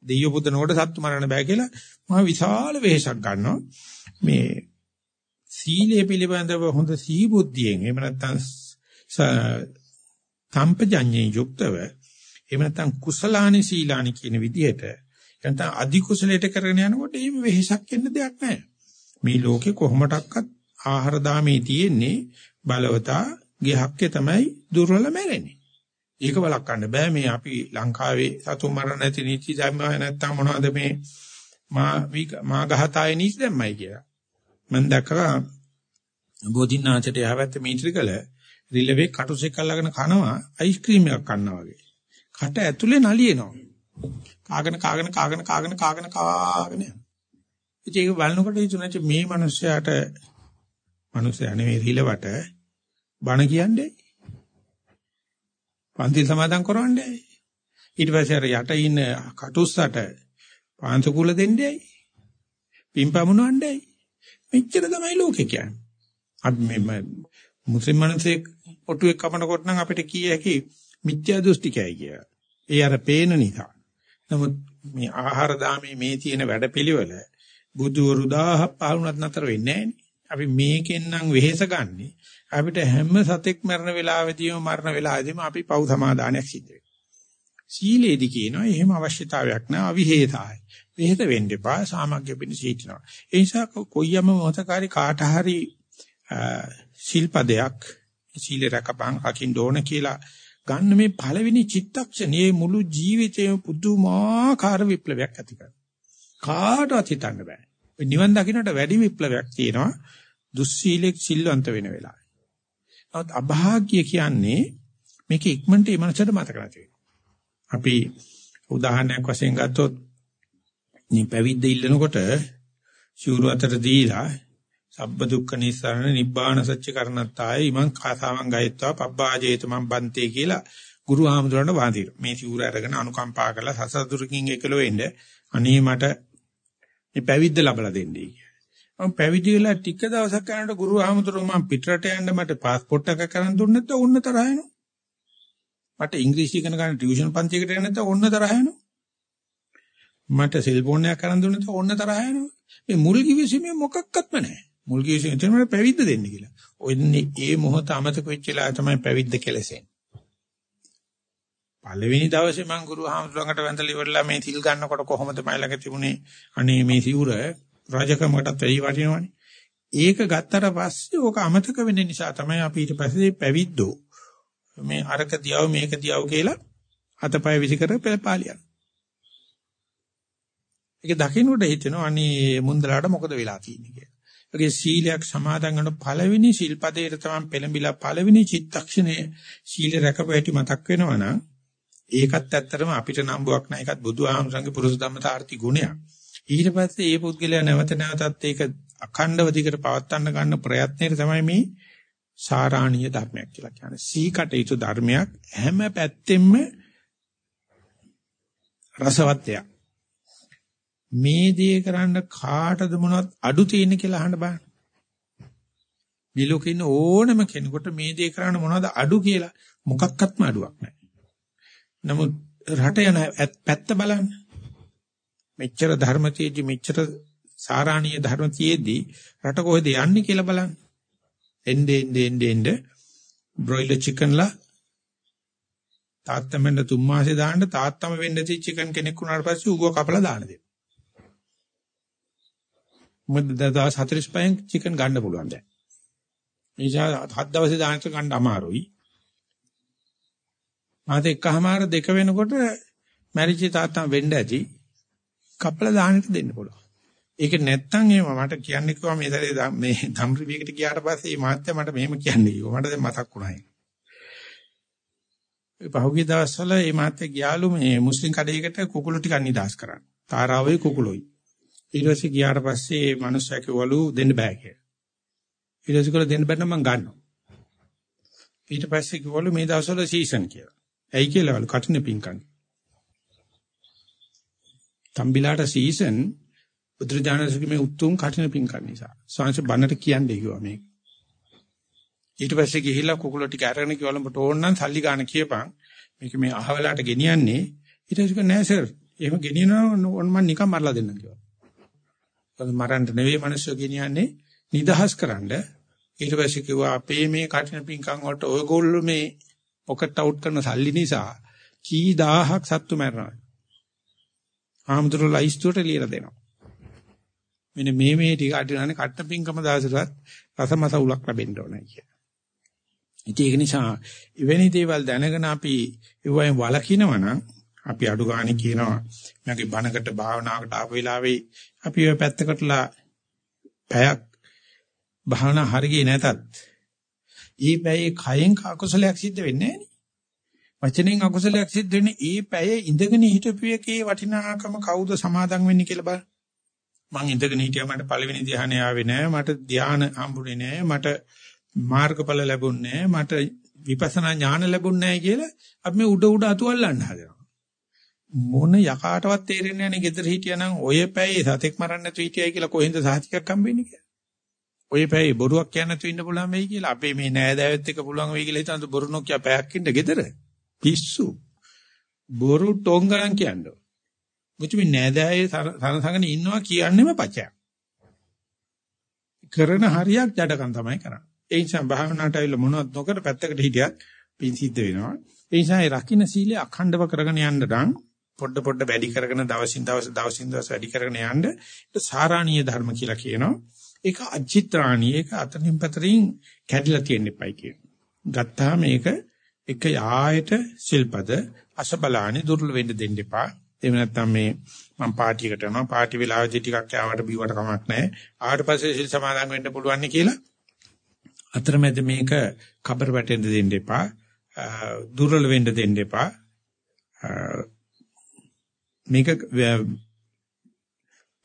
දෙයියෝ පුදනකොට සත්තු මරන්න බෑ කියලා මහා විශාල වෙහෙසක් ගන්නවා. මේ සීලය පිළිබඳව හොඳ සීබුද්ධියෙන් එහෙම නැත්නම් සම්පජඤ්ඤේ යුක්තව එහෙම නැත්නම් කුසලානි සීලානි කියන විදිහට නැත්නම් අධි කුසලයට කරගෙන යනකොට එහෙම වෙහෙසක් එන්න දෙයක් නැහැ. මේ ලෝකේ කොහොමඩක්වත් ආහාර දාමේ තියෙන්නේ බලවතා ගහක්කේ තමයි දුර්වල මැරෙන්නේ. ඒක බලක්වන්න බෑ මේ අපි ලංකාවේ සතුන් මරණ නැති නීති ධර්ම නැත්තම් මොනවද මේ මා මා ගහතායේ නීති දැම්මයි කියලා. මම දැක්කා බෝධිනාචට යහවැත්ත මීට්‍රිකල රිලෙවේ කටුසෙක් අල්ලගෙන කනවා අයිස්ක්‍රීම් එකක් කනවා වගේ. කට ඇතුලේ නලියනවා. කාගෙන කාගෙන කාගෙන කාගෙන කාගෙන කාගෙන යනවා. ඉතින් ඒක බලනකොට හිතුණා මේ මිනිස්යාට මිනිස්යා නෙවෙයි රිලවට බණ කියන්නේ. පන්තිල් සමාදන් කරවන්නේ. ඊට පස්සේ අර යට ඉන්න කටුස්සට පාන්සු කුල දෙන්නේ. පින්පමුණවන්නේ. මෙච්චර තමයි ලෝකේ කියන්නේ. අපි මේ මුස්ලිම් මිනිස්සෙක් ඔටුවෙක් කපනකොට නම් අපිට කිය හැකි මිත්‍යා දෘෂ්ටිකයි කියලා. ඒ අර පේන නිසා. නමුත් මේ ආහාර දාමේ මේ තියෙන වැඩපිළිවෙල බුදුවරු 1000ක් පහළුණත් නතර වෙන්නේ අපි මේකෙන් නම් වෙහෙස ගන්නෙ අපිට හැම සතෙක් මරණ වෙලාවෙදීම මරණ වෙලාවෙදීම අපි පව් සමාදානයක් සිද්ධ වෙනවා. සීලේදී කියනවා එහෙම අවශ්‍යතාවයක් නැහැ අවිහෙතයි. වෙහෙත වෙන්න එපා සාමග්‍ය පිණිස හිටිනවා. ඒ නිසා කොයියම මොහතකාරී කාට හරි ශිල්පදයක් සීල රැකපන් අකින් දෝන කියලා ගන්න මේ පළවෙනි චිත්තක්ෂණයේ මුළු ජීවිතේම පුදුමාකාර විප්ලවයක් ඇති කරනවා. කාටවත් හිතන්න බෑ. නිවන් දකින්නට වැඩි විප්ලවයක් තියෙනවා දුස්සීලෙක් සිල්වන්ත වෙන වෙලාවේ. නමුත් අභාග්‍ය කියන්නේ මේක ඉක්මනට මේ මනසට මතක නැති අපි උදාහරණයක් වශයෙන් ගත්තොත් මේ පැවිද්ද ඉල්ලනකොට ශූර අතර දීලා සබ්බ දුක්ඛ නිස්සාරණ නිබ්බාන සත්‍ය කරණත්තාය ඉමං කාසාවන් ගයත්වා පබ්බාජේත මං බන්තේ කියලා ගුරු ආමඳුරන්ට වාදිරු. මේ සිවුර අරගෙන අනුකම්පා කරලා සසදුරකින් එකලෝ එන්න අනේ මට මේ පැවිද්ද ලබලා දෙන්නයි කියලා. මම පැවිදි වෙලා ටික දවසක් යනකොට ගුරු ආමඳුරන් මම පිටරට යන්න මට પાස්පෝර්ට් එක කරන් දුන්නේ නැත්නම් ඕන්න තරහ එනවා. මට ඉංග්‍රීසි ඉගෙන ගන්න ටියුෂන් පන්තියකට යන්න නැත්නම් ඕන්න තරහ එනවා. මට සෙල්ෆෝන් එකක් කරන් දුන්නේ නැත්නම් ඕන්න තරහ එනවා. මේ මුල් කිවිසීමේ මොකක්වත්ම නැහැ. මුල් කිවිසීම තමයි පැවිද්ද දෙන්න කියලා. ඔන්නේ ඒ මොහොත අමතක වෙච්ච වෙලාව තමයි පැවිද්ද කෙලසෙන්නේ. පළවෙනි දවසේ මං ගුරු හාමුදුරන්ට වැඳලා ඉවරලා මේ සිල් ගන්නකොට කොහොමද මයි ළඟ තිබුණේ අනේ මේ සිවුර රජකමකටත් වෙයි වටිනවනේ. ඒක ගත්තට පස්සේ ඕක අමතක වෙන්න නිසා තමයි අපි ඊට පස්සේ පැවිද්දෝ මේ අරක දියව මේක දියව කියලා අතපය විසිකර පෙළපාලියක්. ඒක දකින්නට හිතෙනවා අනේ මුන්දලාට මොකද වෙලා තියෙන්නේ කියලා. ඒකේ සීලයක් සමාදන් කරන පළවෙනි සිල්පදයට තමයි පෙළඹිලා පළවෙනි චිත්තක්ෂණයේ සීල රැකපු හැටි මතක් වෙනවා නම් ඒකත් ඇත්තටම අපිට නම්බුවක් නෑ ඒකත් බුදුහාමුදුරන්ගේ පුරුෂ ධම්මතාර්ථි ගුණයක්. ඊට පස්සේ මේ පුද්ගලයා නැවත නැවතත් ඒක අඛණ්ඩව දිගට පවත්වන්න ගන්න ප්‍රයත්නයේ තමයි මේ සාරාණීය ධර්මයක් කියලා කියන්නේ. සීකටයුතු ධර්මයක් හැම පැත්තෙම රසවත් දෙයක්. මේ දේ කරන්න කාටද මොනවත් අඩු තියෙන කියලා අහන්න බෑ. මේ ලෝකේ ඉන්න ඕනම කෙනෙකුට මේ දේ කරන්න මොනවද අඩු කියලා මොකක්වත්ම අඩුවක් නැහැ. නමුත් රට යන පැත්ත බලන්න. මෙච්චර ධර්මතියදී මෙච්චර සාරාණීය ධර්මතියදී රට කොහෙද යන්නේ කියලා බලන්න. එnde ende ende ende බ්‍රොයිලර් චිකන්ලා තාත්තම වෙන්න තුන් මාසේ දාන්න තාත්තම වෙන්න තී චිකන් කෙනෙක් වුණාට පස්සේ ඌව කපලා දාන්න දෙන්න. මොකද දවස් 45න් චිකන් ගන්න පුළුවන් දැන්. නිසා හත් දවසේ දානට ගන්න අමාරුයි. මාත එකමාර දෙක වෙනකොට මැරිච්ච තාත්තා වෙන්න ඇති. කපලා දානට දෙන්න පුළුවන්. ඒක නැත්තම් එහෙම මට කියන්නේ කිව්වා මේ සැරේ මේ ධම්රිවියකට ගියාට පස්සේ මේ මාත්‍ය මට මෙහෙම කියන්නේ කිව්වා. මට දැන් මතක් වුණා ඒක. ඒ පහුගිය දවස්වල මේ මාත්‍ය ගියාලු මේ මුස්ලිම් කඩේකට කුකුළු ටිකක් නිදාස් කරන්න. තාරාවේ කුකුළුයි. ඊට පස්සේ ගියාට පස්සේ මනුස්සයා කිව්වලු දෙන්න බෑ කියලා. ඊට පස්සේ කිව්වලු දෙන්න බැන්න මම ගන්නවා. ඊට පස්සේ කිව්වලු මේ දවස්වල සීසන් කියලා. ඇයි කියලාවලු කටින පිංකම්. තම්බිලාට සීසන් බුදුරජාණන්සේගේ මේ උතුම් කටින පිංකම් නිසා. සංස බන්නට කියන්නේ කිව්වා මේක. ඊට පස්සේ ගිහිල්ලා කුකුල ටික අරගෙන කිව්වලු උඹට ඕන නම් සල්ලි ගන්න කියපන්. මේක මේ අහවලාට ගෙනියන්නේ. ඊට පස්සේ නෑ සර්. එහෙම ගෙනියනවා ඕන මම නිකන් මරලා දෙන්නම් කිව්වා. මරන්න නෙවෙයි මිනිස්සු ගෙනියන්නේ නිදහස් කරන්න. ඊට පස්සේ කිව්වා අපේ මේ කටින පිංකම් වලට ඔයගොල්ලෝ මේ පොකට් අවුට් කරන සල්ලි නිසා කී දහහක් සත්තු මරනවා. ආම්දුර ලයිස්තුවට ලියලා දෙනවා. මෙන්න මේ මේ ටික අදිනානේ කට්ට පිංකම දාසටවත් රසමස උලක් ලැබෙන්න ඕනේ කියලා. ඉතින් ඒක නිසා එවැනි දේවල් දැනගෙන අපි ඒවෙන් වළකිනවා නම් අපි අඩු ගානේ කියනවා මගේ බණකට භාවනාවකට ආපු වෙලාවේ අපි ඔය පැත්තකටලා පැයක් භාවනා හරියේ නැතත් ඊ පැයේ කයෙන් අකුසලයක් සිද්ධ වෙන්නේ වචනෙන් අකුසලයක් සිද්ධ වෙන්නේ ඊ පැයේ ඉඳගෙන හිටපු එකේ වටිනාකම කවුද සමාදන් වෙන්නේ කියලා බලන්න. මං ඉඳගෙන හිටියා මට පළවෙනි ධ්‍යානය ආවේ නෑ මට ධ්‍යාන හම්බුනේ නෑ මට මාර්ගඵල ලැබුණේ නෑ මට විපස්සනා ඥාන ලැබුණේ නෑ කියලා අපි මේ උඩ උඩ අතුල්ලන්න හදනවා. මොන යකාටවත් තේරෙන්නේ නැහැ නේ ගෙදර හිටියානම් ඔය පැයේ සතෙක් මරන්න නැතුව හිටියයි කියලා කොහෙන්ද සාහිතිකක් හම්බෙන්නේ කියලා. ඔය පැයේ බොරුවක් කියන්න නැතුව ඉන්න පුළුවන් වෙයි කියලා අපේ මේ නෑදෑයොත් එක්ක පුළුවන් වෙයි කියලා හිතන බොරු නොකිය පැයක් ඉන්න ගෙදර. පිස්සු. බොරු ටොංගලන් කියන්නේ. මුචුමි නෑදෑයේ සනසගෙන ඉන්නවා කියන්නේම පචයක්. කරන හරියක් ජඩකම් තමයි කරන්නේ. ඒ නිසා භාවනාවට ඇවිල්ලා මොනවත් නොකර පැත්තකට හිටියත් පින් සිද්ධ වෙනවා. ඒ නිසා ඒ රකින්න සීලය අඛණ්ඩව කරගෙන යන්න නම් පොඩ පොඩ වැඩි කරගෙන දවසින් දවස දවසින් දවස වැඩි කරගෙන යන්න ඒක සාරාණීය ධර්ම කියලා කියනවා. ඒක අචිත්‍රාණී ඒක අතනින් පතරින් කැඩිලා තියෙන්න එපයි කියනවා. ගත්තා මේක එක ආයත ශිල්පද අසබලානි දුර්ල වෙන්න දෙන්න එපා. එහෙම නැත්නම් මේ මම පාටියකට යනවා පාටි වෙලාවදී ටිකක් යාවට බීවට කමක් නැහැ. ආවට පස්සේ සිල් සමාදන් වෙන්න පුළුවන් කියලා අතරමැද මේක කබර වැටෙන්න දෙන්න එපා. දුර්වල වෙන්න දෙන්න එපා. මේක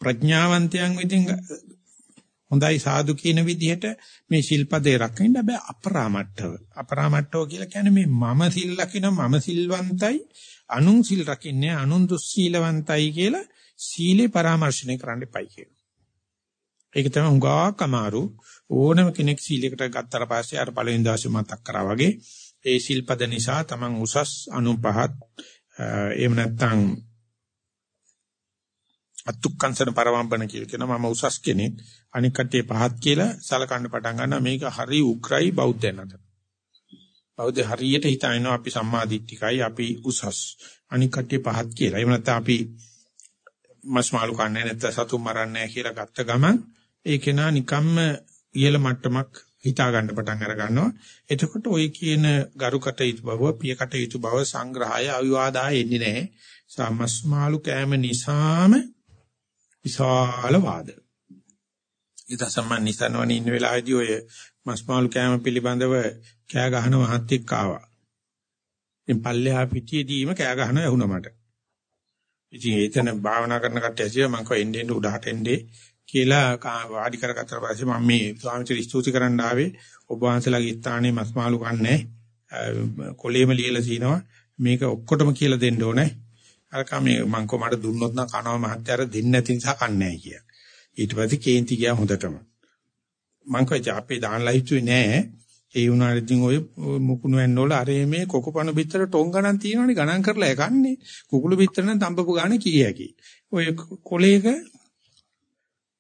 ප්‍රඥාවන්තයන් විසින් හොඳයි සාදු කියන විදිහට මේ ශිල්පදේ රකින්න බෑ අපරාමට්ටව. අපරාමට්ටව කියලා කියන්නේ මේ මම සිල් ලකින මම සිල්වන්තයි අනුන් සිල් රකින්නේ අනුන් දුස්සීලවන්තයි කියලා සීලේ පරාමර්ශණය කරන්න එපයි කියනවා. ඒක තමයි හුඟක් අමාරු ඕනම කෙනෙක් සීලයකට ගත්තට පස්සේ අර පළවෙනි දවසේ මතක් කරා වගේ ඒ ශිල්පද නිසා Taman උසස් අනුපහත් එහෙම නැත්නම් අත්ුක්කංශන පරවම්බන කියලා කියනවා මම උසස් කෙනෙක් අනික් කට්ටිය පහත් කියලා සලකන්න පටන් ගන්නවා මේක හරි උග්‍රයි බෞද්ධයන් අතර බෞද්ධ හරියට හිතනවා අපි සම්මාදිට්ඨිකයි අපි උසස් අනික් කට්ටිය පහත් කියලා. එහෙම නැත්නම් අපි මස් මාළු කන්නේ නැත්නම් සතුන් මරන්නේ කියලා ගත්ත ගමන් ඒක නා නිකම්ම ඉහළ මට්ටමක් හිතා ගන්න පටන් අර ගන්නවා. එතකොට ওই කියන ගරුකට යුතු බව, පියකට යුතු බව සංග්‍රහය අවිවාදා එන්නේ නැහැ. සමස් මාළු කෑම නිසාම විශාල වාද. ඊට සම්මන් නිසනවනේ ඉන්න වෙලාවේදී ඔය මස් මාළු කෑම පිළිබඳව කෑ ගහන මහත්තයෙක් ආවා. ඉතින් පල්ලෙහා පිටියේදීම කෑ ගහන ඇහුණා මට. ඉතින් ඒතන භාවනා කරන කට්ටිය ඇසියා මම කෝ එන්නේ එන්නේ උඩහට එන්නේ කියලා වාඩි කරගත්තට පස්සේ මම මේ ස්වාමීන් ස්තුති කරන්න ආවේ ඔබ වහන්සේලාගේ ස්ථානයේ මස් මාළු කන්නේ කොලේම ලියලා තිනවා මේක ඔක්කොටම කියලා දෙන්න ඕනේ අර කමේ මං කො මට දුන්නොත් නම් කනවා මහත්තයාර දෙන්නේ නැති නිසා කන්නේ නැහැ කිය. ඊට පස්සේ කේන්ති ගියා හොඳටම. මං කිව්වා අපේ දාන්නලා හිතුවේ නෑ. ඒ වුණාට ඉතින් ඔය මුකුණු වෙන්න වල අර මේ කොකපණ පිටර ටොං ගණන් තියෙනවනේ ගණන් කරලා යකන්නේ. කුකුළු පිටර නම් තඹපු ගානේ කීයකි. ඔය කොලේක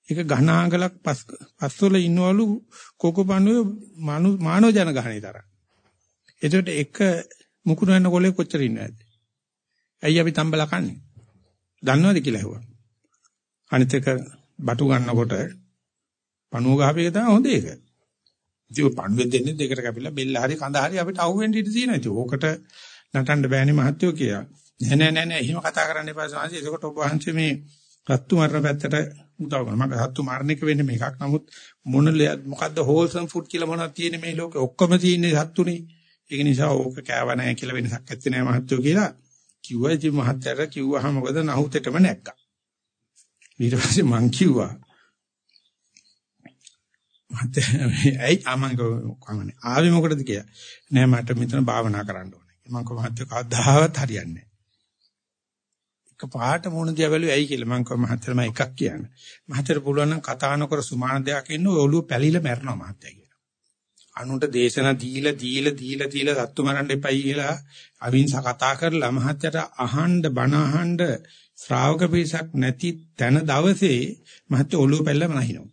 ඒක ඝනාංගලක් පස් පස්වල ඉන්නවලු කොකපණුවේ මානව ජන ගහනේ තරම්. එතකොට එක මුකුණු වෙන්න කොලේ කොච්චර ඉන්නවද? ඇයි අපි තම්බලා කන්නේ? දන්නවද කියලා ඇහුවා. අනිත් එක බටු ගන්නකොට පණුව ගහපේක තමයි හොඳ එක. ඉතින් පණුවෙන් දෙන්නේ දෙකට කැපිලා බෙල්ල හරි කඳ හරි අපිට අහුවෙන්න ඉඩ තියෙනවා. ඉතින් ඕකට නටන්න බෑනේ මහත්තයෝ කියලා. නෑ නෑ නෑ නෑ එහෙම කතා කරන්න එපා සාංශි. ඒකට ඔබ වහන්සේ මේ රත්තු මරන පැත්තට උදව් කරනවා. මම රත්තු මරණ එක වෙන්නේ මේකක්. නමුත් මොන මොකද්ද හෝල්සම් ෆුඩ් කියලා මොනවද තියෙන්නේ මේ ලෝකේ? ඔක්කොම තියෙන්නේ සත්තුනේ. ඒක නිසා ඕක කෑව නැහැ කියලා වෙනසක් නැත්තේ නෑ මහත්තයෝ කියලා කිව්වා. ඉතින් මහත්තයාට කිව්වහම මොකද නහුතෙටම නැක්කා. ඊට පස්සේ මං කිව්වා මට ඇයි අමං කොහොමනේ? ආවේ මොකටද කියලා? නෑ මට මෙතන භාවනා කරන්න ඕනේ. මම කොහොමද කවදාවත් හරියන්නේ එක පාට මොන දියා බැලුවේ ඇයි කියලා? මං කොහොම මහත්තයා මම එකක් කියන්නේ. මහත්තයාට පුළුවන් නම් කතා නොකර සුමාන දෙයක් ඉන්න ඔළුව පැලිලා මැරෙනවා මහත්තයා කියලා. අනුන්ට දේශනා දීලා දීලා දීලා දීලා සත්තු මරන්න එපයි කියලා අවින්ස කතා කරලා මහත්තයාට අහන්න බණ අහන්න ශ්‍රාවක පිරිසක් නැති තැන දවසේ මහත්තයා ඔළුව පැල්ලම නැහිනවා.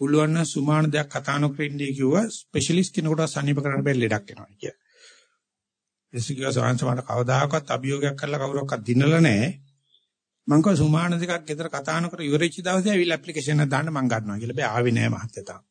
පුළුවන් නම් සුමාන දෙයක් කතා නොකර ඉන්නේ කිව්වා ස්පෙෂලිස්ට් කෙනෙකුට සනීප කරන්න බැරි ලෙඩක් එනවා කිය. එසිකිය සාංශමකට කවදාකවත් අභියෝගයක් කරලා කවුරක්වත් දිනලා නැහැ. මං කව සුමාන දෙකක් ගෙදර කතා නොකර ඉවරෙච්ච දවසේ ඇවිල්ලා ඇප්ලිකේෂන් එක දාන්න මං ගන්නවා කියලා. බෑ ආවේ නැහැ මහත්තයා තාම.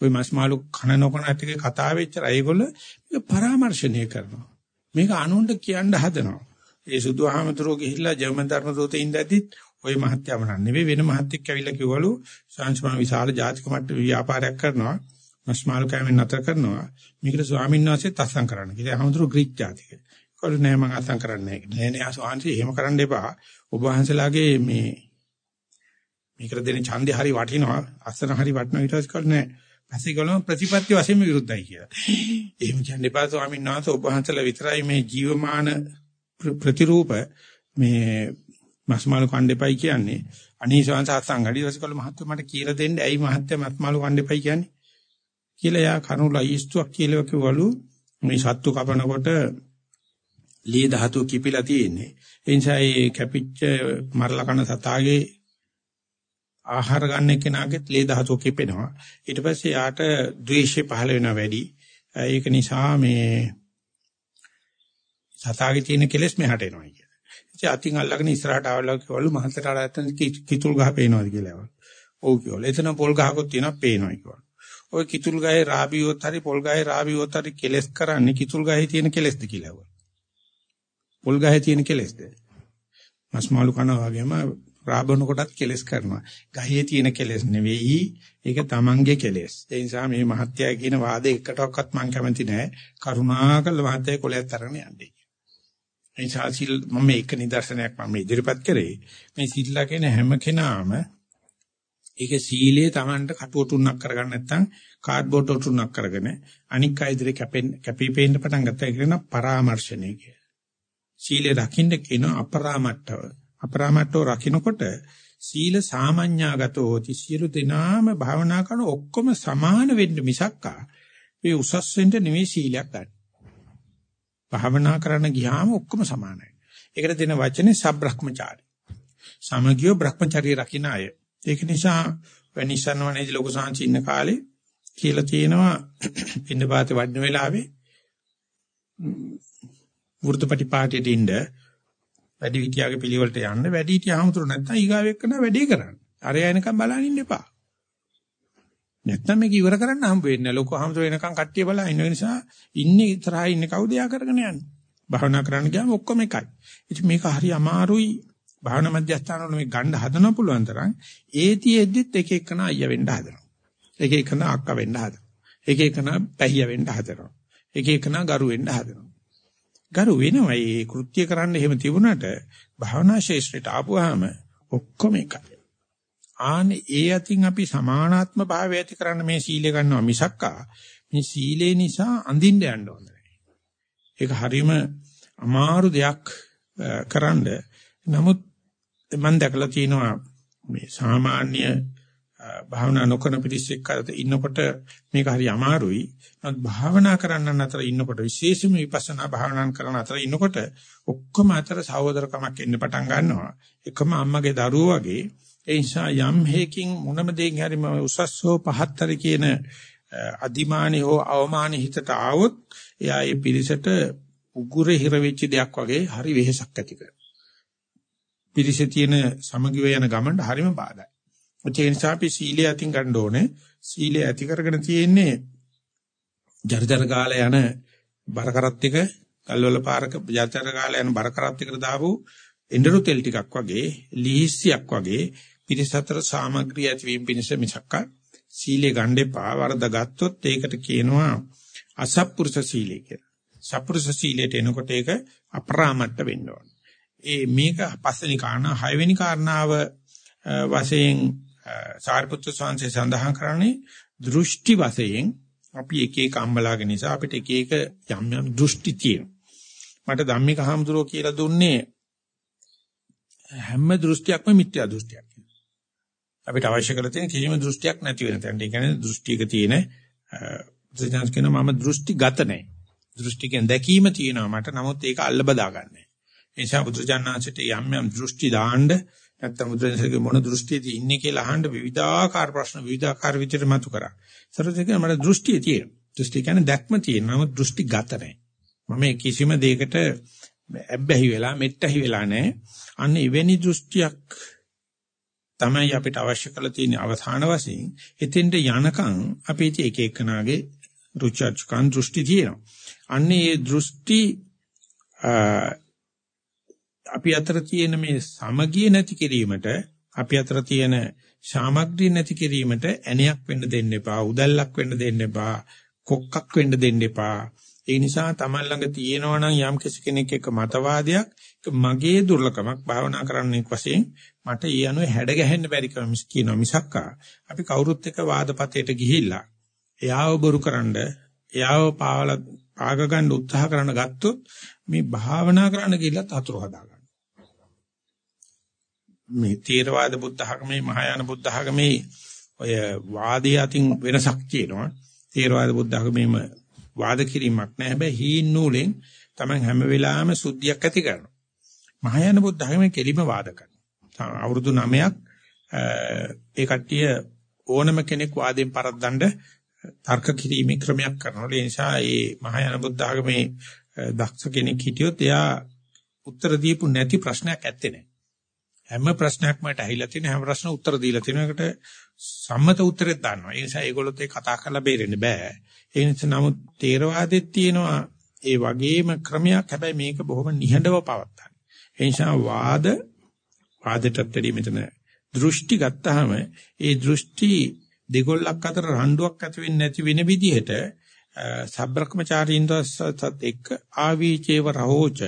ওই මස්මාලු කන නොකන ඇත්තගේ කතා වෙච්චර ඒගොල්ල මේක පරාමර්ශණය කරනවා. මේක අනුන්ට කියන්න හදනවා. ඒ සුදුහාමතුරෝ ගිහිල්ලා ජර්මන් ධර්ම දූතේ ඉඳද්දිත් ওই මහත්යම නෙවෙයි වෙන මහත්ෙක් ඇවිල්ලා කිව්වලු සංස්මා විශාල ජාතික මට්ට ව්‍යාපාරයක් කරනවා. මස්මාලු කෑමෙන් නතර කරනවා. මේකට ස්වාමීන් වහන්සේ තස්සම් කරන්න. කියලා හාමුදුරු ග්‍රීක ජාතික. ඒකවල නෑ මම අසම් කරන්නේ නෑ. නෑ නෑ ස්වාමීන් එහෙම කරන්න එපා. ඔබ වහන්සේලාගේ මේ මේකට දෙන ඡන්දේ හරි වටිනවා. අස්සන හරි වටිනවා ඊට පස්සේ කල් නෑ. පස්සේ ගලම ප්‍රතිපත්ති වශයෙන් විරුද්ධයි කියලා. එහෙම කියන්න එපා ස්වාමීන් වහන්සේ ඔබ වහන්සේලා විතරයි මේ ජීවමාන ප්‍රතිරූප මේ මස්මාළු කණ්ඩේපයි කියන්නේ. අනීසවංශ අත්සංගඩි වසකල මහත්ව මට කියලා දෙන්න ඇයි මහත්ය මස්මාළු කණ්ඩේපයි කියන්නේ? කියලා යා කරුණු ලයිස්තුවක් කියලා කිව්වලු මේ සත්තු කපනකොට ලී ධාතු කිපිලා තියෙන්නේ. ඒ නිසා ඒ කැපිච්ච මරලා කන සතාගේ ආහාර ගන්න කෙනාගෙත් ලේ ධාතුව කිපෙනවා. ඊට පස්සේ යාට ද්වේෂය පහළ වෙනවා වැඩි. ඒක නිසා මේ සතාගේ තියෙන කෙලෙස් මෙහාට එනවා කියලා. ඉතින් අතින් අල්ලගෙන ඉස්සරහට ආවලා කිව්වලු මහත්තයාට නැත්තම් කිතුල් ගහ පේනවාද කියලා ඇවල්. ඔව් කිව්වල. එතන පොල් ගහකුත් තියෙනවා පේනවා කිව්වල. ওই කිතුල් ගහේ රාබියොත් හරි පොල් ගහේ රාබියොත් හරි කෙලස් කරන්නේ කිතුල් ගහේ තියෙන කෙලස්ද කියලා ඇවල්. පොල් ගහේ තියෙන කෙලස්ද? මස්මාළු කනවා වගේම රාබන කොටත් කෙලස් කරනවා. ගහේ තියෙන කෙලස් නෙවෙයි ඒක තමන්ගේ කෙලස්. ඒ නිසා මේ මහත්යය කියන වාදේ එකටවත් මම කැමති නෑ. කරුණාකර මහත්යය කොලයක් අරගෙන යන්නේ. ඒ නිසා සිල් මම මේක නිදර්ශනයක් මම ඉදිරිපත් කරේ. මේ සිල්ලා කියන හැම කෙනාම ඒක සීලයේ Tamanට කටුව තුනක් කරගන්න නැත්නම් කාඩ්බෝඩ් තුනක් කරගෙන අනික් අය ඉදිරිය කැපෙන්න කැපිපෙන්න පටන් ගත්තා කියන පරාමර්ශණය කිය. සීලේ රකින්න කියන අපරාමට්ටව අපරාමට්ටෝ රකින්නකොට සීල සාමඤ්ඤාගතෝ හෝති සියලු දෙනාම භාවනා කරන ඔක්කොම සමාන වෙන්න මිසක්කා මේ උසස් වෙන්න නෙවෙයි සීලයක් ගන්න. භාවනා කරන්න ගියාම ඔක්කොම සමානයි. ඒකට දෙන වචනේ සබ්‍රහ්මචාරී. සමගියෝ බ්‍රහ්මචාරී රකින්න අය. ඒක නිසා වෙනිසන්වනේදී ලොකු සාංචි ඉන්න කාලේ කියලා තියෙනවා <clears throat> පින්නපාතේ වඩන වෙලාවේ වෘත්තපටි පාටියට ඉන්න වැඩි විද්‍යාවේ පිළිවෙලට යන්න වැඩි හිටිය ආමතුරු නැත්නම් ඊගාව එක්කන වැඩේ කරන්න. අර යනකම් බලන් ඉන්න එපා. නැත්නම් මේක ඉවර කරන්න හම්බ වෙන්නේ නැහැ. ලොකු ආමතුරු එනකම් කට්ටිය බලන් ඉන්න නිසා ඉන්නේ ඉතරහා ඉන්නේ කවුද යා කරගෙන යන්නේ. භාවනා කරන්න ගියාම ඔක්කොම එකයි. ඉතින් මේක හරි අමාරුයි. භාවනා මධ්‍යස්ථාන වල මේ ගන්න හදන පුළුවන් තරම් ඒතිෙද්දිත් එක එකන අයියා වෙන්න හදනවා. එක එකන අක්කා වෙන්න හදනවා. එක එකන පැහිය වෙන්න හදනවා. එක එකන ගරු වෙන්න හදනවා. ගරු වෙනවා. මේ කෘත්‍ය කරන්න එහෙම තිබුණාට භාවනා ශේෂ්ත්‍රයට ආපුවාම ඔක්කොම එකයි. ආනේ ඒ අතින් අපි සමානාත්ම භාවය ඇති කරන්න මේ සීලය ගන්නවා මිසක්කා මේ සීලේ නිසා අඳින්න යන්න ඕන ඒක හරීම අමාරු දෙයක් කරන්න. නමුත් මම දැකලා තියෙනවා මේ සාමාන්‍ය භාවනා නොකරන පිරිස් එක්ක ඉන්නකොට මේක හරි අමාරුයි. නමුත් භාවනා කරන්න අතර ඉන්නකොට විශේෂයෙන්ම විපස්සනා භාවනා කරන අතර ඉන්නකොට ඔක්කොම අතර සහෝදරකමක් එන්න පටන් ගන්නවා. එකම අම්මගේ දරුවෝ වගේ ඒ නිසා යම් හේකින් මොනම දෙයකින් හරි මම උසස් හෝ පහත් හරි කියන අදිමානි හෝ අවමානි හිතට ආවොත් එයා ඒ පිරිසට උගුරේ හිර වෙච්ච දෙයක් වගේ හරි වෙහෙසක් ඇති කරනවා. පිරිසේ තියෙන සමගිව යන ගමනට හරිම බාධායි. ඒ නිසා අපි සීලය අතින් ගන්න ඕනේ. සීලය ඇති කරගෙන තියෙන්නේ ජර්ජර ගාල යන බරකරත් එක කල්වල පාරක ජර්ජර ගාල යන බරකරත් එකට දාපු එඬරු තෙල් ටිකක් වගේ ලීහිසියක් වගේ පිරිස අතර සාමග්‍රිය ඇතිවීම පිණිස මිසක්ක සීලය ගන්න එපා වරද ගත්තොත් ඒකට කියනවා අසත්පුරුෂ සීලය කියලා. සත්පුරුෂ සීලයට එනකොට ඒක අපරාමට්ට වෙන්න ඕන. ඒ මේක පස්වෙනි කාරණා හයවෙනි කාරණාව වශයෙන් සාරිපුත්‍ර ස්වාමීන් සඳහන් කරන්නේ දෘෂ්ටි වශයෙන් අපි එක එක අම්බලාගෙන නිසා අපිට එක එක යම් යම් දෘෂ්ටි තියෙනවා. මට ධම්මික හාමුදුරුවෝ කියලා දුන්නේ හැම දෘෂ්ටියක්ම මිත්‍යා දෘෂ්ටියක්. අපිට අවශ්‍ය කරලා තියෙන කිසිම දෘෂ්ටියක් නැති වෙන තැනට. ඒ කියන්නේ දෘෂ්ටියක තියෙන බුදුසසුන කියනවා මම දෘෂ්ටිගත නැහැ. දෘෂ්ටිකෙන් දැකීම තියෙනවා මට. නමුත් ඒක අල්ල බදාගන්නේ. ඒ නිසා බුදුජානනාංශයට යම් යම් දෘෂ්ටි දාන්න නැත්තම් බුදුරජාණන්ගේ මොන දෘෂ්ටියද ඉන්නේ කියලා අහන්න විවිධාකාර ප්‍රශ්න විවිධාකාර විදිහට මතු කරා. සරලව කියන මට දෘෂ්ටිය තියෙනවා. දෘෂ්ටි කියන්නේ දැක්ම තියෙනවා. නමුත් දෘෂ්ටිගත නැහැ. මම කිසිම දෙයකට ඇබ්බැහි වෙලා මෙට්ටහි වෙලා නැහැ. අන්න එවැනි දෘෂ්ටියක් තමයි අපිට අවශ්‍ය කරලා තියෙන අවසාන වශයෙන් එතෙන්ට යනකම් අපි එක එකනාගේ රුචර්ජකන් දෘෂ්ටි තියෙනවා. අන්නේ මේ දෘෂ්ටි අපි අතර තියෙන මේ සමගිය නැති කිරීමට අපි අතර තියෙන සාමග්‍රිය නැති කිරීමට ඇණයක් වෙන්න දෙන්න එපා උදැල්ලක් වෙන්න දෙන්න එපා කොක්කක් වෙන්න දෙන්න එපා ඒ නිසා Taman ළඟ තියෙනවා නම් යම් කෙනෙක් එක්ක මතවාදයක් මගේ දුර්ලකමක් භාවනා කරන්නෙක් වශයෙන් මට ඊ අනුව හැඩ ගැහෙන්න බැරි කම කියනවා මිසක්කා අපි කවුරුත් එක්ක වාදපතේට ගිහිල්ලා එයාව බොරුකරනද එයාව පාවල පාග ගන්න උත්සාහ කරන ගත්තොත් මේ භාවනා කරන්න ගිහිල්ලා අතුරු හදා ගන්න. මේ තේරවාද බුද්ධ ධර්මයේ මහායාන බුද්ධ ධර්මයේ ඔය වාදී අතින් වෙනසක් තියෙනවා. තේරවාද බුද්ධ ධර්මයේම වාද කිරීමක් නැහැ. හැබැයි හීන් නූලෙන් තමයි හැම වෙලාවෙම සුද්ධියක් ඇති කරනවා. මහායාන බුද්ධ ධර්මයේ කෙලිම වාද කරනවා. අවුරුදු 9ක් ඒ කට්ටිය ඕනම කෙනෙක් වාදයෙන් පරද්දන්න තර්ක කිරීමේ ක්‍රමයක් කරනවා. ඒ නිසා මේ මහායාන බුද්ධ ආගමේ දක්ෂ කෙනෙක් හිටියොත් එයා උත්තර දීපු නැති ප්‍රශ්නයක් ඇත්තේ නැහැ. හැම ප්‍රශ්නයක්ම ඇහිලා තියෙන හැම ප්‍රශ්න උත්තර දීලා තියෙන එකට සම්මත උත්තරයක් දානවා. ඒ නිසා ඒගොල්ලොත් ඒ කතා කරලා බේරෙන්න බෑ. ඒ නිසා නමුත් තේරවාදෙත් තියෙනවා ඒ වගේම ක්‍රමයක්. හැබැයි මේක බොහොම නිහඬව පවත්තා. ඒ නිසා වාද වාදයටත් වැඩි මෙතන දෘෂ්ටි ගත්තාම ඒ දෘෂ්ටි දෙගොල්ලක් අතර රණ්ඩුවක් ඇති වෙන්නේ නැති වෙන විදිහට සබ්‍රක්‍මචාරීන්දසත් එක්ක ආවීචේව රහෝච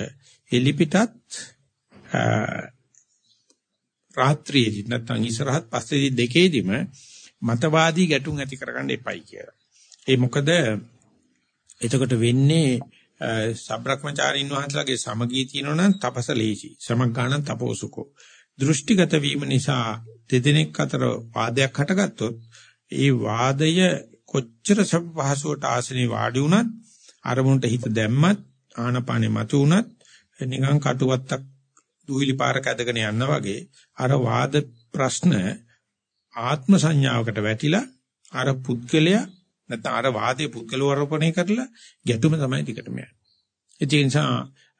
එලිපිටත් රාත්‍රියේදී නැත්නම් ඉස්සරහත් පස්සේදී දෙකේදීම මතවාදී ගැටුම් ඇති කරගන්න එපයි කියලා. ඒ මොකද එතකොට වෙන්නේ සබ්‍රක්‍මචාරින් වහන්සේලාගේ සමගිය තියෙනවනම් තපස ලේසි. සමග්ගාණන් තපෝසුකෝ. දෘෂ්ටිගත වීම නිසා දෙදෙනෙක් අතර වාදයක් හටගත්තොත් ඒ වාදය කොච්චර සපහසුවට ආසනේ වාඩි වුණත් අරමුණට හිත දැම්මත් ආනපානෙ මතු වුණත් නිකන් කටුවත්තක් දුවිලි පාරක ඇදගෙන යනවා වගේ අර වාද ප්‍රශ්න ආත්ම සංඥාවකට වැටිලා අර පුද්ගලයා නැත්නම් අර වාදයේ පුද්ගලවරපණය කරලා ගැටුම තමයි ටිකටම යන්නේ. ඒ නිසා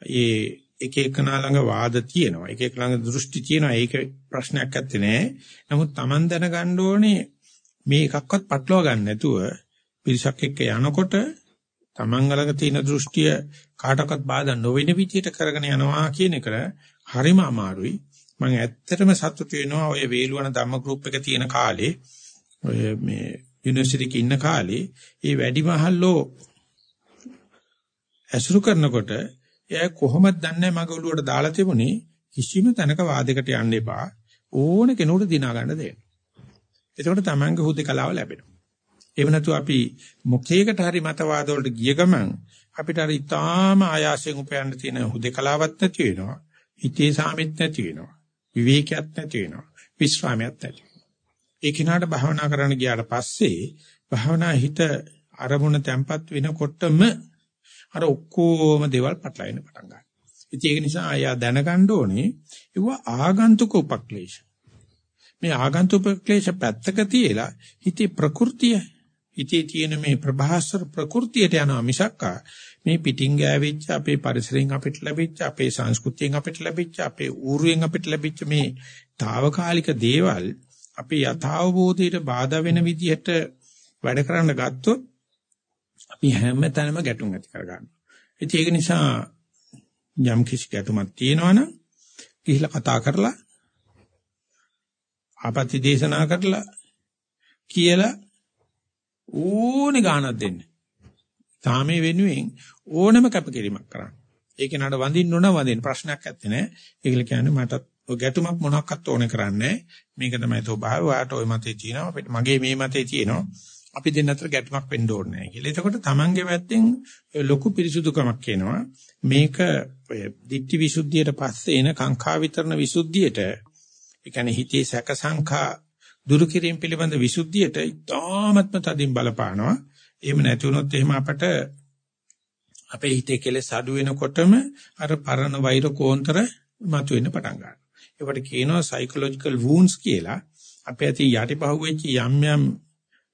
ඒ එක එකනා ළඟ වාද තියෙනවා. එක එක ළඟ දෘෂ්ටි තියෙනවා. ඒක ප්‍රශ්නයක් නැත්තේ නෑ. නමුත් Taman දැනගන්න ඕනේ මේ එකක්වත් පටලවා ගන්න නැතුව පිරිසක් එක්ක යනකොට Taman ළඟ තියෙන දෘෂ්ටිය කාටවත් බාධා නොවන විදිහට කරගෙන යනවා කියන එක හරිම අමාරුයි. මම ඇත්තටම සතුටු වෙනවා ඔය වේලුවන ධම්ම ගෲප් එක තියෙන කාලේ ඔය මේ යුනිවර්සිටි එකේ ඉන්න කාලේ ඒ වැඩිමහල්ලෝ ඇසුරු කරනකොට එයා කොහොමද දන්නේ මගේ ඔළුවට දාලා තිබුණේ කිසිම තැනක වාදයකට යන්න එපා ඕන කෙනෙකුට දිනා ගන්න දෙන්න. එතකොට තමන්ගේ හුදේකලාව ලැබෙනවා. එහෙම නැතු අපි මොකේකට හරි මතවාද වලට ගිය ගමන් අපිට අර ඊටාම ආයාසයෙන් උපයන්න තියෙන හුදේකලාවක් නැති වෙනවා. හිතේ සාමිත් නැති වෙනවා. විවේකයක් නැති වෙනවා. විශ්‍රාමයක් නැති වෙනවා. ඒ කිනාට භාවනා කරන්න ගියාට පස්සේ භාවනා හිත අරමුණ තැම්පත් වෙනකොටම අර ඔක්කොම දේවල් පටලවෙන්න පටන් ගන්නවා. ඉතින් ඒක නිසා ආයා දැනගන්න ඕනේ ඒව ආගන්තුක උපක්ලේශ. මේ ආගන්තුක උපක්ලේශ පැත්තක තියලා හිතේ ප්‍රകൃතිය හිතේ තියෙන මේ ප්‍රභාස්වර ප්‍රകൃතියට යනවා මිසක්කා මේ පිටින් ගෑවිච්ච අපේ පරිසරයෙන් අපිට ලැබිච්ච අපේ සංස්කෘතියෙන් අපිට ලැබිච්ච අපේ ඌරුවෙන් අපිට ලැබිච්ච මේ తాවකාලික දේවල් අපේ යථාබෝධයට බාධා වෙන විදිහට වැඩ කරන්න ගත්තොත් අපි හැම තැනම ගැටුම් ඇති කරගන්නවා. ඉතින් ඒක නිසා යම් කිසි ගැටුමක් තියෙනවනම් ගිහිල්ලා කතා කරලා ආපත්‍ය දේශනා කරලා කියලා ඕනේ ගානක් දෙන්න. තාමේ වෙනුවෙන් ඕනම කැපකිරීමක් කරන්න. ඒක නඩ වඳින්න ඕන වඳින්න ප්‍රශ්නයක් නැත්තේ නෑ. ඒකල කියන්නේ මටත් ඔය ගැටුමක් මොනක්වත් ඕනේ කරන්නේ මේක තමයි ස්වභාවය. ඔයාට ඔය මතේ තියෙනවා. අපිට මගේ මේ මතේ තියෙනවා. අපි දෙන්න අතර ගැටුමක් වෙන්න ඕනේ නැහැ කියලා. එතකොට Tamange පැත්තෙන් ලොකු පිරිසුදුකමක් එනවා. මේක ඔය ditthi visuddhiyට පස්සේ එන කාංකා විතරණ විසුද්ධියට ඒ කියන්නේ හිතේ සැක සංඛා දුරු කිරීම පිළිබඳ විසුද්ධියට ඉතාමත්ම තදින් බලපානවා. එහෙම නැති වුණොත් එහෙම අපට අපේ හිතේ කෙලෙස් අඩු වෙනකොටම අර පරණ වෛර කෝන්තර මතුවෙන්න පටන් ගන්නවා. ඒකට කියනවා psychological wounds කියලා. අපේ ඇති යටිපහුවෙච්ච යම් යම්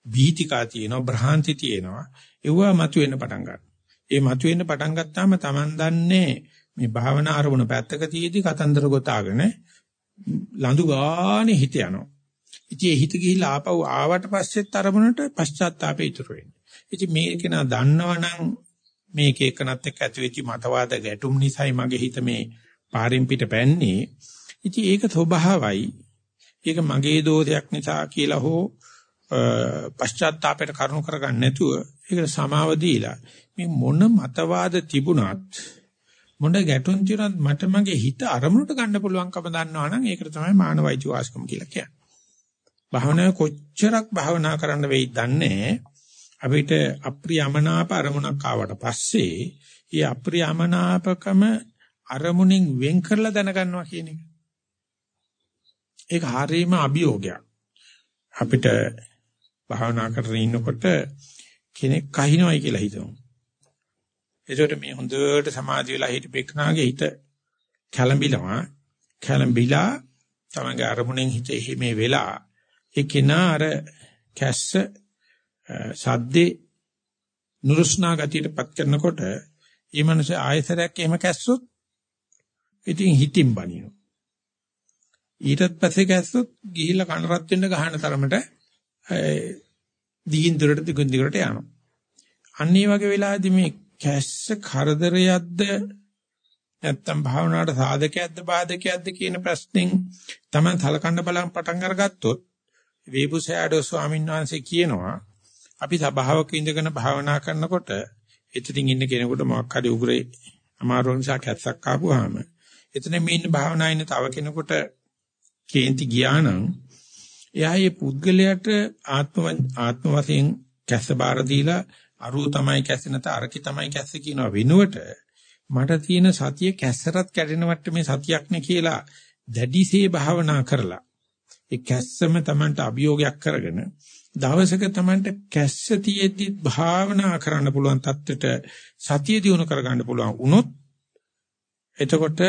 බීතිකා තියෙනවා, භ්‍රාන්ති තියෙනවා. ඒවා මතුවෙන්න පටන් ගන්නවා. ඒ මතුවෙන්න පටන් ගත්තාම Taman දන්නේ මේ භාවනා ආරමුණ පැත්තක තියේදී කතන්දර ගොතාගෙන ලඳු ගානේ හිත යනවා. ඉතින් හිත ගිහිල්ලා ආපහු ආවට පස්සෙත් අරමුණට පශ්චාත්තාපය ඉතුරු වෙන්නේ. ඉතින් මේක නා දන්නවනම් මේක එකනත් එක්ක ඇති වෙච්ච මතවාද ගැටුම් නිසායි මගේ හිත මේ පාරින් පිට පැන්නේ. ඉතින් ඒක ස්වභාවයි. ඒක මගේ දෝෂයක් නිසා කියලා හෝ පශ්චාත්තාපයට කරුණු කරගන්න නැතුව ඒකට සමාව දීලා මේ මොන මතවාද තිබුණත් මොන ගැටුම් තියුණත් මට මගේ හිත අරමුණට ගන්න පුළුවන්කම දන්නවා නම් ඒකට තමයි මානවයිච වාස්කම කියලා කියන්නේ. භාවනාවේ කොච්චරක් භාවනා කරන්න වෙයිද දන්නේ අපිට අප්‍රියමනාප අරමුණක් ආවට පස්සේ ඒ අප්‍රියමනාපකම අරමුණෙන් වෙන් කරලා දැනගන්නවා කියන එක. ඒක හරීම අභියෝගයක්. අපිට භාවනා කරගෙන ඉන්නකොට කෙනෙක් කහිනවයි කියලා හිතමු. ඒකට මේ හොඳට සමාධිය වෙලා හිටපෙකනාගේ හිත කැළඹිලා කැළඹිලා තමගේ අරමුණෙන් හිත එහිමේ වෙලා ඒකේනා අර කැස්ස සද්දේ නුරුස්නා ගතියටපත් කරනකොට ඒ මනුස්සය ආයතරයක් එහෙම කැස්සොත් ඉතින් හිතින් බනිනවා. ඊටත් පස්සේ කැස්සොත් ගිහිල්ලා කන රත් වෙන්න ගහන තරමට දිගින් දුරට දිගින් දිගට යනවා. අන්න ඒ වගේ වෙලාවදී මේ කැස්ස කරදරයක්ද නැත්තම් භාවනාවට සාධකයක්ද බාධකයක්ද කියන ප්‍රශ්نين Taman තලකන්න බලන් පටන් අරගත්තොත් වේබුසෑඩෝ ස්වාමීන් වහන්සේ කියනවා අපි සබාවක ඉඳගෙන භාවනා කරනකොට එතනින් ඉන්න කෙනෙකුට මොකක් හරි උග්‍රේ අමාරු නිසා කැස්සක් ආපුවාම එතන මේ ඉන්න භාවනා ඉන්න තව කෙනෙකුට කේන්ති ගියා නම් එයා මේ පුද්ගලයාට ආත්ම ආත්ම වශයෙන් කැස්ස බාර දීලා අරුව තමයි කැස්ස නැත අරකි තමයි කැස්ස කියනවා වෙනුවට මට තියෙන සතිය කැස්සරත් කැඩෙනවට මේ සතියක් නේ කියලා දැඩිසේ භාවනා කරලා ඒ කැස්සම Tamanට අභියෝගයක් කරගෙන දවසක Tamanට කැස්ස තියෙද්දි භාවනා කරන්න පුළුවන් තත්ත්වයට සතිය දිනු කරගන්න පුළුවන් වුණොත් එතකොට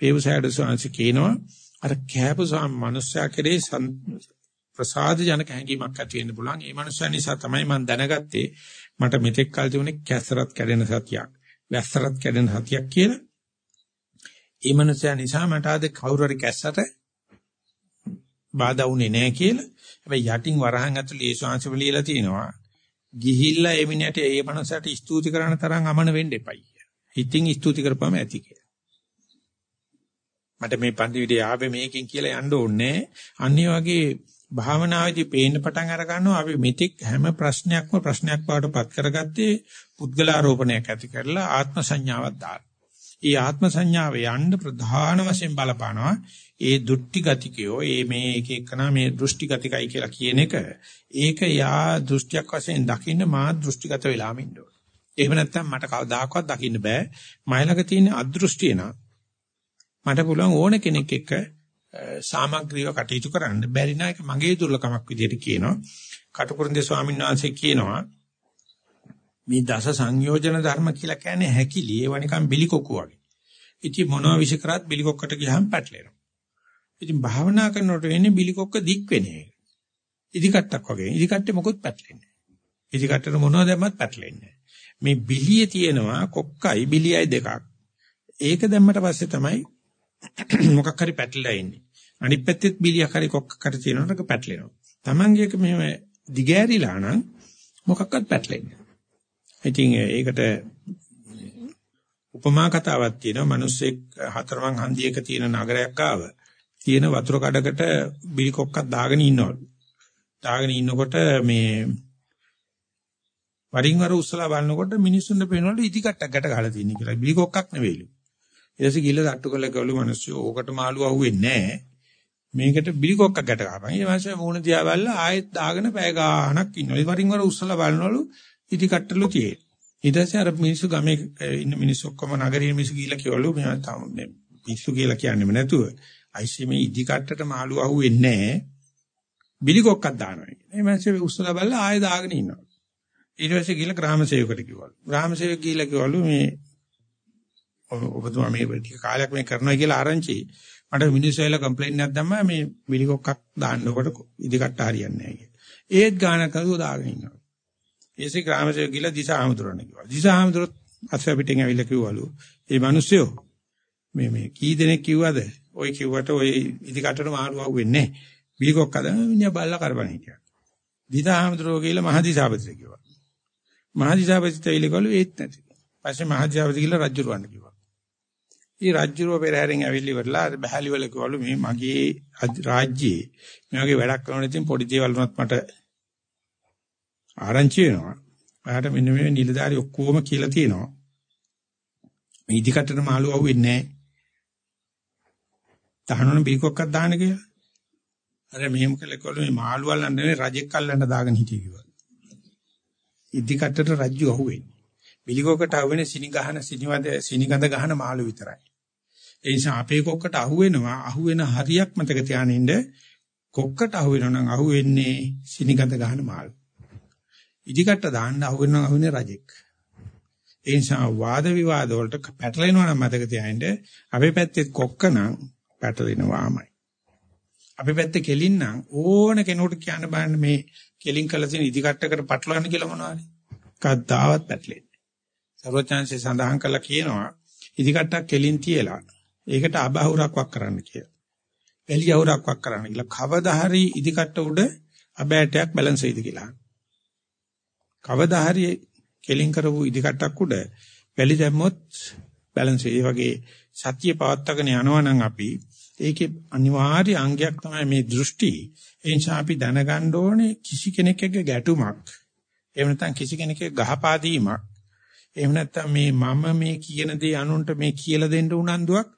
වේවසයඩ සාංශ කියනවා අර කෑපු සාම මිනිස්සයා කෙරේ ප්‍රසාද ජනක හැඟීමක් ඇති වෙන්න පුළුවන්. ඒ මනුස්සයා නිසා තමයි මම දැනගත්තේ මට මෙතෙක් කල් තිබුණේ කැසරත් කැඩෙන සතියක්, වැස්සරත් කැඩෙන සතියක් කියලා. ඒ මනුස්සයා නිසා මට ආද කවුරු හරි කැස්සට බාධා වුණේ නැහැ කියලා. හැබැයි යටින් වරහන් ඇතුළේ ඒ ශාංශ වලියලා තිනවා. ගිහිල්ලා එමිණට ඒ මනුස්සයාට ස්තුති කරන තරම් අමන වෙන්න එපයි. හිතින් ස්තුති කරපම ඇති කියලා. මට මේ පන්තිවිඩේ ආවේ මේකෙන් කියලා යන්න ඕනේ. අනිත් වගේ භාවනාවේදී පේන්න පටන් අර ගන්නවා අපි මෙතික් හැම ප්‍රශ්නයක්ම ප්‍රශ්නයක් බවට පත් කරගත්තේ පුද්ගලාරෝපණයක් ඇති කරලා ආත්ම සංඥාවක් දාන. ඒ ආත්ම සංඥාව යන්න ප්‍රධාන වශයෙන් බලපානවා ඒ දෘෂ්ටි ගතිකයෝ ඒ මේ එක එකන මේ දෘෂ්ටි ගතිකයි කියලා කියන එක ඒක යා දෘෂ්ටියක් වශයෙන් දකින්න මා දෘෂ්ටිගත වෙලාම ඉන්න ඕනේ. එහෙම නැත්නම් මට කවදාකවත් දකින්න බෑ. මයිලක තියෙන අදෘෂ්ටිය නා මට පුළුවන් ඕන කෙනෙක් එක්ක සාමග්‍රීව කටයුතු කරන්න බැරි නම් ඒක මගේ දුර්ලකමක් විදිහට කියනවා. කටුකුරුන්දේ ස්වාමීන් වහන්සේ කියනවා මේ දස සංයෝජන ධර්ම කියලා කියන්නේ හැකිලි ඒව නිකන් බිලිකොක්කු වගේ. ඉතින් මොනවා විශ් කරත් බිලිකොක්කට ගියහම පැටලෙනවා. ඉතින් භාවනා කරනකොට වෙන්නේ බිලිකොක්ක දික් වෙන එක. ඉදිකට්ටක් වගේ. ඉදිකට්ටේ මොකොත් පැටලෙන්නේ නැහැ. ඉදිකට්ටේට මොනවද දැම්මත් පැටලෙන්නේ නැහැ. මේ බිලියේ තියෙනවා කොක්කයි බිලියයි දෙකක්. ඒක දැම්මට පස්සේ තමයි <clears throat> මොකක් හරි පැටලලා ඉන්නේ. අනිත් පැත්තෙත් බිලියක් හරි කොක්කක් හරි තියෙනකොට පැටලෙනවා. Tamange එක මෙහෙම දිගෑරිලා නම් මොකක්වත් පැටලෙන්නේ නැහැ. ඉතින් ඒකට උපමා කතාවක් තියෙනවා. මිනිස්සෙක් හතරමං හන්දියක තියෙන නගරයක් ආව. තියෙන වතුර කඩකට බිලි කොක්කක් දාගෙන ඉන්නවලු. දාගෙන ඉන්නකොට මේ වරින් වර උස්සලා බලනකොට මිනිස්සුන්ට පේනවලු ඉදිකට්ටක් ගැට ගහලා තියෙන කියලා. බිලි කොක්කක් නෙවෙයිලු. ඊට පස්සේ ගිහලා තට්ටු කරලා ගවලු මිනිස්සු ඕකට මාළු අහුවෙන්නේ නැහැ. මේකට බිලි කොක්කක් ගැට ගහපන්. ඊට පස්සේ මූණ දිහා බලලා ආයෙත් දාගෙන පැය ගාණක් ඉන්නවා. ඒ වරින් වර උස්සලා බලනවලු ඉදිකට්ටලු තියෙන. ඊට පස්සේ අර මිනිස්සු ගමේ ඉන්න මිනිස්සු ඔක්කොම නගරයේ මිනිස්සු ගිහලා කිව්වලු මෙයා තාම මිනිස්සු කියලා කියන්නේම නැතුව අයිසි මේ ඉදි කට්ටට මාළු අහුවෙන්නේ නැහැ. බිලි කොක්කක් දානවා. ඒ මනසේ උස්සලා බලලා ආයෙ දාගෙන ඉන්නවා. ඊට පස්සේ ගිහලා ග්‍රාම සේවකට කිව්වලු. ග්‍රාම සේවක ගිහලා කිව්වලු මේ ඔබතුමා මේ ටික කාලයක් මේ කරනවා කියලා ආරංචි. මට මිනිස්සු ඇවිල්ලා කම්ප්ලේන්ට් එකක් දැම්මා මේ බිලි කොක්කක් දාන්නකොට ඉදි කට්ට හරියන්නේ නැහැ කියලා. ඒත් ගානක් කරුව දාගෙන ඉන්නවා. ඊසේ ග්‍රාම සේවක ගිහලා දිසාහමතුරණ කිව්වා. දිසාහමතුරත් අස්ස පිටින් ඇවිල්ලා කිව්වලු. මේ මිනිස්සු මේ මේ කී දෙනෙක් කිව්වද ওই කිව්වට ওই ඉදිකටට මාළු අහුවෙන්නේ නැහැ. බීකොක් අද මිනිහා බල්ලා කරපණ හිටියා. දිදාහමතුරෝ කියලා මහදිසාපතිට කිව්වා. මහදිසාපතිට ඉලකලු ඒත් නැති. පස්සේ මහදිසාපති කියලා රජුරවන්න කිව්වා. ඊ රජුරෝ පෙරහැරෙන් ඇවිල්ලි වරලා බහැලි වල කිව්වලු මේ මගේ රාජ්‍යයේ මේ වගේ වැඩක් කරන ඉතින් පොඩි දේවල් වුණත් මට ආරංචි වෙනවා. ඔයාලට මෙන්න මේ නිලධාරි ඔක්කොම කියලා තියෙනවා. මේ ඉදිකටට මාළු අහුවෙන්නේ නැහැ. තහනන බීකොක්කක් දාන්න කියලා. අර මෙහෙම කළේ කොල්ල මේ මාළු අල්ලන්න නෙවෙයි රජෙක් අල්ලන්න දාගෙන හිටිය කිව්වා. ඉදි කට්ටට රජ්ජු අහුවෙන්නේ. බිලිකොක්කට අහුවෙන්නේ සිනි ගහන සිනිවද සිනිගඳ ගහන මාළු විතරයි. ඒ නිසා අපේ කොක්කට අහුවෙනවා අහුවෙන හරියක් මතක තියානින්න කොක්කට අහුවෙනවා නම් අහුවෙන්නේ සිනිගඳ ගහන මාළු. ඉදි කට්ට දාන්න අහුවෙනවා අහුවෙන්නේ රජෙක්. ඒ නිසා වාද විවාද වලට පැටලෙනවා නම් මතක තියානින්න අපේ පැත්තේ කොක්ක නම් පැටලෙනවාමයි. අපි පැත්තේ කෙලින් නම් ඕන කෙනෙකුට කියන්න බෑනේ මේ කෙලින් කළ තියෙන ඉදිකට්ටකට පටලවන්න කියලා මොනවද? කද්දාවත් පැටලෙන්නේ. සර්වඥාන්සේ සඳහන් කළා කියනවා ඉදිකට්ටක් කෙලින් තියලා ඒකට අබහුරක් වක් කරන්න කියලා. එළිය අවුරක් වක් කරන්න කියලා කවදා හරි ඉදිකට්ට උඩ අබෑටයක් බැලන්ස් වෙයිද කියලා. කවදා හරි කෙලින් කරපු ඉදිකට්ටක් උඩ වැලි දැම්මොත් බැලන්ස් ඒ වගේ සත්‍ය පවත්තගෙන යනවා නම් අපි ඒකේ අනිවාර්ය අංගයක් තමයි මේ දෘෂ්ටි. ඒ නිසා අපි දැනගන්න ඕනේ කිසි කෙනෙක් එක්ක ගැටුමක්. එහෙම නැත්නම් කිසි කෙනෙක් එක්ක ගහපාදීමක්. එහෙම නැත්නම් මේ මම මේ කියන දේ අනුන්ට මේ කියලා දෙන්න උනන්දුවක්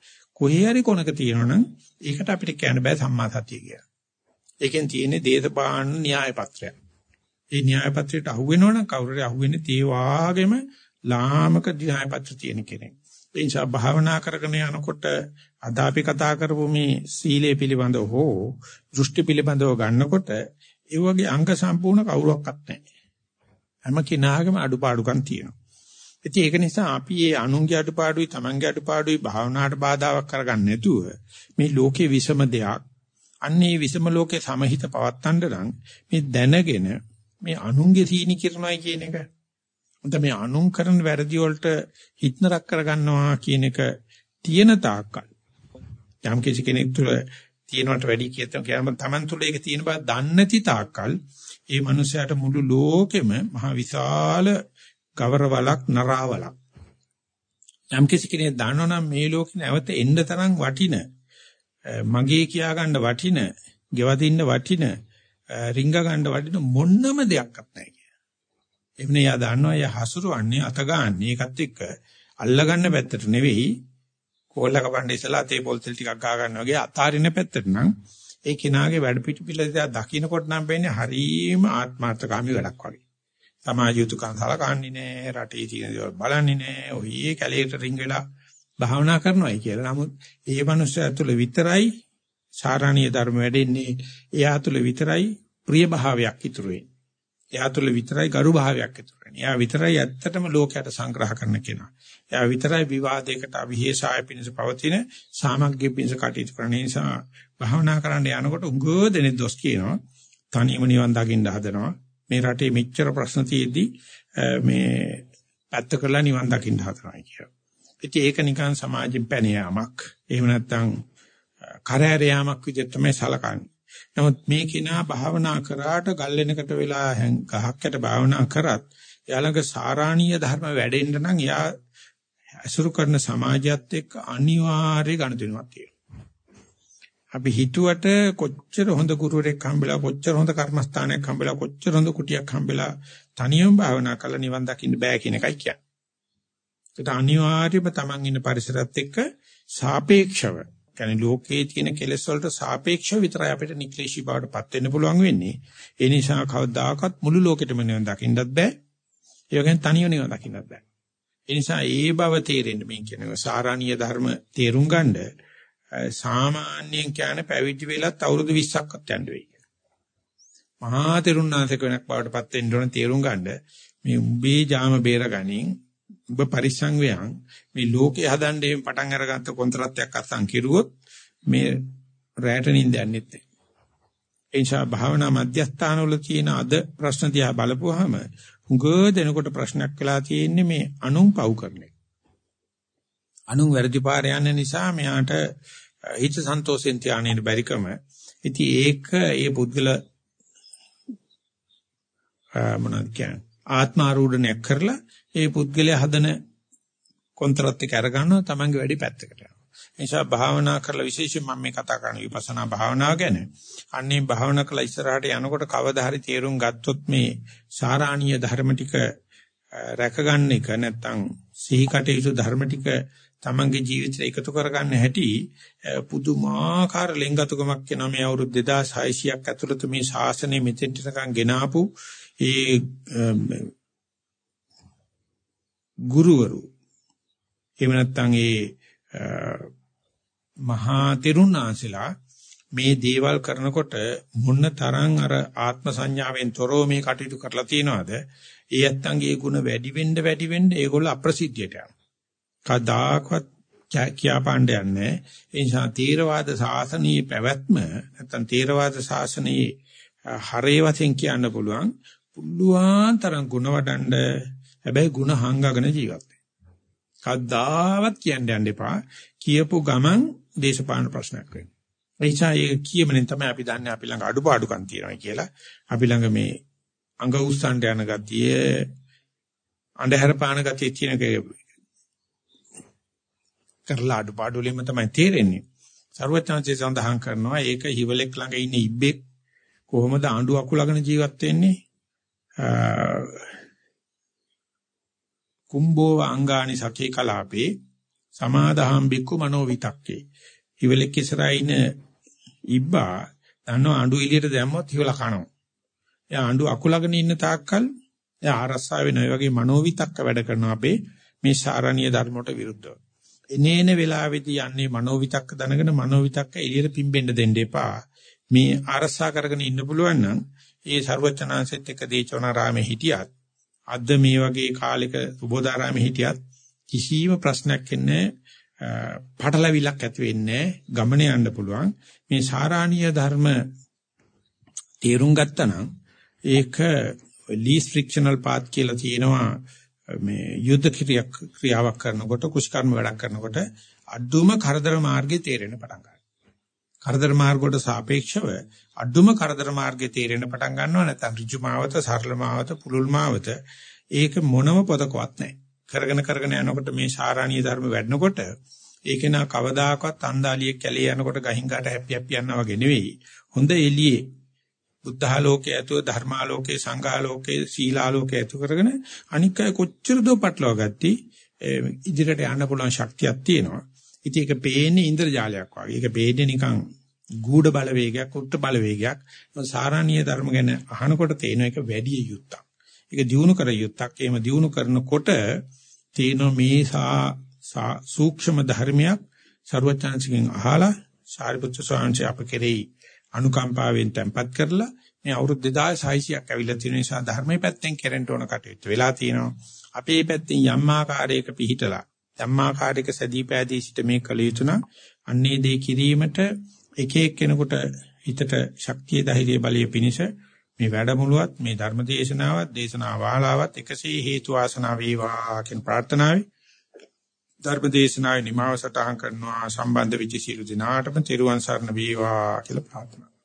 කොහේ හරි කොනක තියෙනවනම් ඒකට අපිට කියන්න බෑ සම්මා සතිය කියලා. ඒකෙන් තියෙන්නේ දේශපාලන න්‍යාය පත්‍රය. ඒ න්‍යාය පත්‍රයට අහුවෙනවනම් කවුරු හරි අහුවෙන්නේ තේ වාගේම ලාමක න්‍යාය පත්‍ර තියෙන කෙනෙක්. ඒ නිසා භාවනා කරගෙන යනකොට අද අපි කතා කරපු මේ සීලය පිළිබඳව හෝ දෘෂ්ටි පිළිබඳව ගන්නකොට ඒ වගේ අංග සම්පූර්ණ කවුරක්වත් නැහැ. හැම කෙනාගේම අඩුපාඩුකම් තියෙනවා. ඉතින් ඒක නිසා අපි මේ අනුන්ගේ අඩුපාඩුයි තමන්ගේ අඩුපාඩුයි භාවනාවට බාධාවක් කරගන්න නැතුව මේ ලෝකේ විසම දෙයක් අන්නේ විසම ලෝකේ සමහිත පවත්තන්න නම් මේ දැනගෙන මේ අනුන්ගේ සීනි කිරණයි කියන එක නැත්නම් මේ අනුන් කරන වැරදි වලට හිතනරක් කරගන්නවා කියන එක තියෙන තාක්කල් යම් කිසි කෙනෙක් තුළ තියෙනවට වැඩි කියතම කියනම Taman තුළ ඒක තියෙන බව දන්නේ නැති තාක්කල් ඒ මනුස්සයාට මුළු ලෝකෙම මහ විශාල ගවරවලක් නරාවලක් යම් කිසි කෙනෙක් දන්නවනම් මේ ලෝකෙ නැවත එන්න තරම් වටින මගේ කියා ගන්න වටින, ගෙවදින්න වටින, රිංග ගන්න වටින මොන්නම දෙයක්වත් නැහැ කියලා. එවනේ යා දන්නවා යා හසුරුවන්නේ අත ගන්න ඒකත් එක්ක අල්ලගන්න පැත්තට නෙවෙයි කෝල්ල කපන්න ඉස්සලා අතේ පොල් තෙල් ටිකක් ගා ගන්න වගේ අතාරින පැත්තට නම් ඒ කෙනාගේ වැඩ පිටු පිළ දකින්නකොට නම් වෙන්නේ හරීම ආත්මార్థකාමී වැඩක් වගේ. සමාජ යුතුයකම් සලකන්නේ නැහැ, රටේ තියෙන දේවල් බලන්නේ නැහැ, ඔය කැලේට රිංග වෙලා භාවනා කරනවායි කියලා. නමුත් ඒ මනුස්සයා තුළ විතරයි සාරාණීය ධර්ම වැඩෙන්නේ. එයා තුළ විතරයි ප්‍රිය භාවයක් ඉතුරු වෙන්නේ. එයා තුළ විතරයි ගරු භාවයක් ඉතුරු වෙන්නේ. එයා විතරයි ඇත්තටම ලෝකයට සංග්‍රහ කරන කෙනා. එයා විතරයි විවාදයකට අවිහෙසාය පිණිස පවතින සාමග්ගය පිණිස කටයුතු කරන නිසා භාවනා කරන්න යනකොට උගෝ දෙනෙක් දොස් කියනවා. තනියම නිවන් දකින්න හදනවා. මේ රටේ මෙච්චර ප්‍රශ්න තියෙද්දි මේ පැත්ත කරලා නිවන් දකින්න හදනවා කියලා. ඉතින් ඒක නිකන් සමාජෙන් පැන යාමක්. එහෙම නැත්නම් කරෑර යාමක් විදිහට තමයි සලකන්නේ. නමුත් මේ කෙනා භාවනා කරාට ගල්ලෙනකට වෙලා ගහක්කට භාවනා කරත් එයාලඟ සාරාණීය ධර්ම වැඩෙන්න නම් එයා අසුරු කරන සමාජයත් එක්ක අනිවාර්ය ගණතුණක් තියෙනවා. අපි හිතුවට කොච්චර හොඳ ගුරුවරයෙක් හම්බෙලා කොච්චර හොඳ කර්මස්ථානයක් හම්බෙලා කොච්චර හොඳ කුටියක් හම්බෙලා තනියම භාවනා කරලා නිවන් දකින්න බෑ කියන එකයි කියන්නේ. ඒක අනිවාර්යයෙන්ම Taman ඉන්න පරිසරات එක්ක සාපේක්ෂව කියන්නේ ලෝකයේ තියෙන කෙලෙස් වලට සාපේක්ෂව විතරයි අපිට නික්ලේශී බවටපත් වෙන්න පුළුවන් වෙන්නේ. ඒ නිසා කවදාකවත් මුළු ලෝකෙටම නිවන් දකින්නත් බෑ. ඒ වගේම තනියම නිවන් දකින්නත් බෑ. ඒ නිසා ඒ බව තේරෙන්න මේ කියන සාරාණීය ධර්ම තේරුම් ගන්න සාමාන්‍යයෙන් කියන පැවිදි වෙලත් අවුරුදු 20ක්වත් යන්න වෙයි. මහා තෙරුණාංශක වෙනක් බවටපත් වෙන්න ඕන තේරුම් ගන්න මේ උඹේ ජාම බේරගනින් ඔබ පරිස්සම් වෙයන් මේ ලෝකේ හදන්නේ පටන් අරගත්ත කොන්ත්‍රාත්යක් අත්සන් කිරුවොත් මේ රැට නින්ද යන්නෙත් නැහැ. ඒ නිසා භාවනා මධ්‍යස්ථානවල තියෙන අද ප්‍රශ්න දිහා බලපුවාම හුඟ දෙනකොට ප්‍රශ්නයක් වෙලා තියෙන්නේ මේ අනුන් පව් කරන එක. අනුන් වැරදි පාර යන නිසා මෙයාට හිත සන්තෝෂෙන් තියාගෙන බැරිකම. ඉතින් ඒක ඒ පුද්ගල මොනවද කියන්නේ ආත්ම ආරූඪනයක් කරලා ඒ පුද්ගලයා හදන කොන්ත්‍රාත් එක අරගන්නවා තමන්ගේ වැඩි පැත්තකට යනවා. ඒ නිසා භාවනා කරලා විශේෂයෙන් මම මේ කතා කරන විපස්සනා භාවනාව ගැන. අන්නේ භාවනා කළා ඉස්සරහට යනකොට කවදා හරි තේරුම් ගත්තොත් මේ සාරාණීය ධර්ම ටික රැකගන්න එක නැත්නම් සිහි කටයුතු ධර්ම ටික තමන්ගේ ජීවිතයට එකතු කරගන්න හැටි පුදුමාකාර ලෙන්ගතුකමක් වෙන මේ අවුරුදු 2600ක් ඇතුළත මේ ශාසනය මෙතෙන්ට නිකන් ගෙනාපු ඒ ගුරුවරු එහෙම නැත්නම් ඒ මහා තෙරුණාංශලා මේ දේවල් කරනකොට මොන තරම් අර ආත්ම සංඥාවෙන් තොරව මේ කටයුතු කරලා තියනවාද? ඒ ඇත්තන්ගේ ගුණ වැඩි වෙන්න වැඩි වෙන්න ඒගොල්ල අප්‍රසිද්ධියට යනවා. කදාකවත් කියා පාණ්ඩ යන්නේ ඒ නිසා තේරවාද සාසනීය පැවැත්ම නැත්නම් තේරවාද සාසනයේ හරේ වශයෙන් කියන්න පුළුවන් පුළුවන් තරම් ಗುಣ වඩන්න හැබැයි ಗುಣ හංගගෙන ජීවත් වෙන්න. කද්දාවත් කියන්න යන්න එපා. කියපු ගමන් දේශපාලන ප්‍රශ්නයක් වෙනවා. එයිසා ඒක කියමනේ තමයි අපි දන්නේ අපි ළඟ අඩුපාඩුකම් තියෙනවා කියලා. අපි ළඟ මේ අඟ උස්සන්න යන ගතිය අන්ධහැර පාන ගතිය තියෙන කරලා අඩුපාඩු වලින්ම තමයි තේරෙන්නේ. සර්වඥාන්සේ සඳහන් කරනවා ඒක හිවලෙක් ළඟ ඉන්න ඉබ්බෙක් කොහොමද ආණ්ඩු අකුලගෙන ජීවත් වෙන්නේ? කුම්බෝව අංගානි සකේ කලාපේ සමාදහම් බික්කු මනෝවිතක්කේ ඉවලෙක් ඉස්සරහින ඉබ්බා දන්නව අඬු එළියට දැම්මොත් ඉවල කනවා. එයා අඬු අකුලගෙන ඉන්න තාක්කල් එයා ආරස්සා වෙන ඒ වගේ මනෝවිතක්ක වැඩ කරනවා අපේ මේ සාරණීය ධර්මයට විරුද්ධව. එනේන වෙලාවේදී යන්නේ මනෝවිතක්ක දනගෙන මනෝවිතක්ක එළියට පිම්බෙන්න දෙන්න එපා. මේ ආරස්සා කරගෙන ඉන්න පුළුවන් නම් ඒ ਸਰවචනාංශෙත් එක දේචවනාරාමේ හිටියත් අද මේ වගේ කාලෙක සුබෝධාරාමේ හිටියත් කිසිම ප්‍රශ්නයක් එන්නේ පටලවිලක් ඇති වෙන්නේ ගමන යන්න පුළුවන්. මේ සාරාණීය ධර්ම තේරුම් ගත්තා නම් ඒක least frictional path කියලා තියෙනවා. මේ යුද්ධ ක්‍රියාවක් කරනකොට කුෂ්කර්ම වැඩක් කරනකොට අඩුම කරදර මාර්ගේ තේරෙන පටන් ගන්නවා. කරදර මාර්ගවලට සාපේක්ෂව අඩුම කරදර මාර්ගේ තේරෙන පටන් ගන්නවා නැත්නම් ඍජු මාවත සරල මාවත පුලුල් මාවත ඒක මොනම පොතකවත් නැහැ. කරගෙන කරගෙන යනකොට මේ සාරාණීය ධර්ම වැඩනකොට ඒක නා කවදාකවත් අන්දාලියෙක් කැලේ යනකොට ගහින් ගාට හැපි හැපි යනවා වගේ නෙවෙයි. හොඳ එළියේ බුද්ධාලෝකයේ ඇතුව ධර්මාලෝකයේ සංඝාලෝකයේ සීලාලෝකයේ ඇතු කරගෙන අනික් අය කොච්චර දෝ පටලවා ගatti ඉදිරියට යන්න පුළුවන් ශක්තියක් තියෙනවා. ඉතින් ඒක පේන්නේ ඉන්ද්‍රජාලයක් වගේ. ඒක පේන්නේ නිකන් ගූඪ බලවේගයක්, උට්ට බලවේගයක්. සාරාණීය ධර්ම ගැන අහනකොට තේන එක වැඩි යුත්තක්. ඒක දිනු කර යුත්තක්. එහෙම දිනු කරනකොට තේන මේ සා සූක්ෂම ධර්මයක් ਸਰවඥාන්සිකෙන් අහලා සාරිපුත්‍ර ස්වාමීන් අප කෙරෙහි අනුකම්පාවෙන් තැම්පත් කරලා මේ අවුරුදු 2600ක් ඇවිල්ලා තියෙන නිසා ධර්මයේ පැත්තෙන් කෙරෙන්න ඕන කටයුතු වෙලා තියෙනවා. අපේ පැත්තෙන් යම් ආකාරයක පිහිටලා යම් ආකාරයක සැදී පෑදී සිට මේ කල යුතුය අන්නේ දේ කිරීමට එක එක්කෙනෙකුට හිතට ශක්තිය ධෛර්ය බලය පිනිස මේ වැඩමුළුවත් මේ ධර්ම දේශනාවත් දේශනා වාලාවත් එකසේ හේතු වාසනා වේවා කියන ප්‍රාර්ථනාවයි ධර්ම දේශනාවේ නිමාව සටහන් කරනවා සම්බන්ධ වෙච්ච සියලු දිනාටම තෙරුවන් සරණ වේවා කියලා ප්‍රාර්ථනා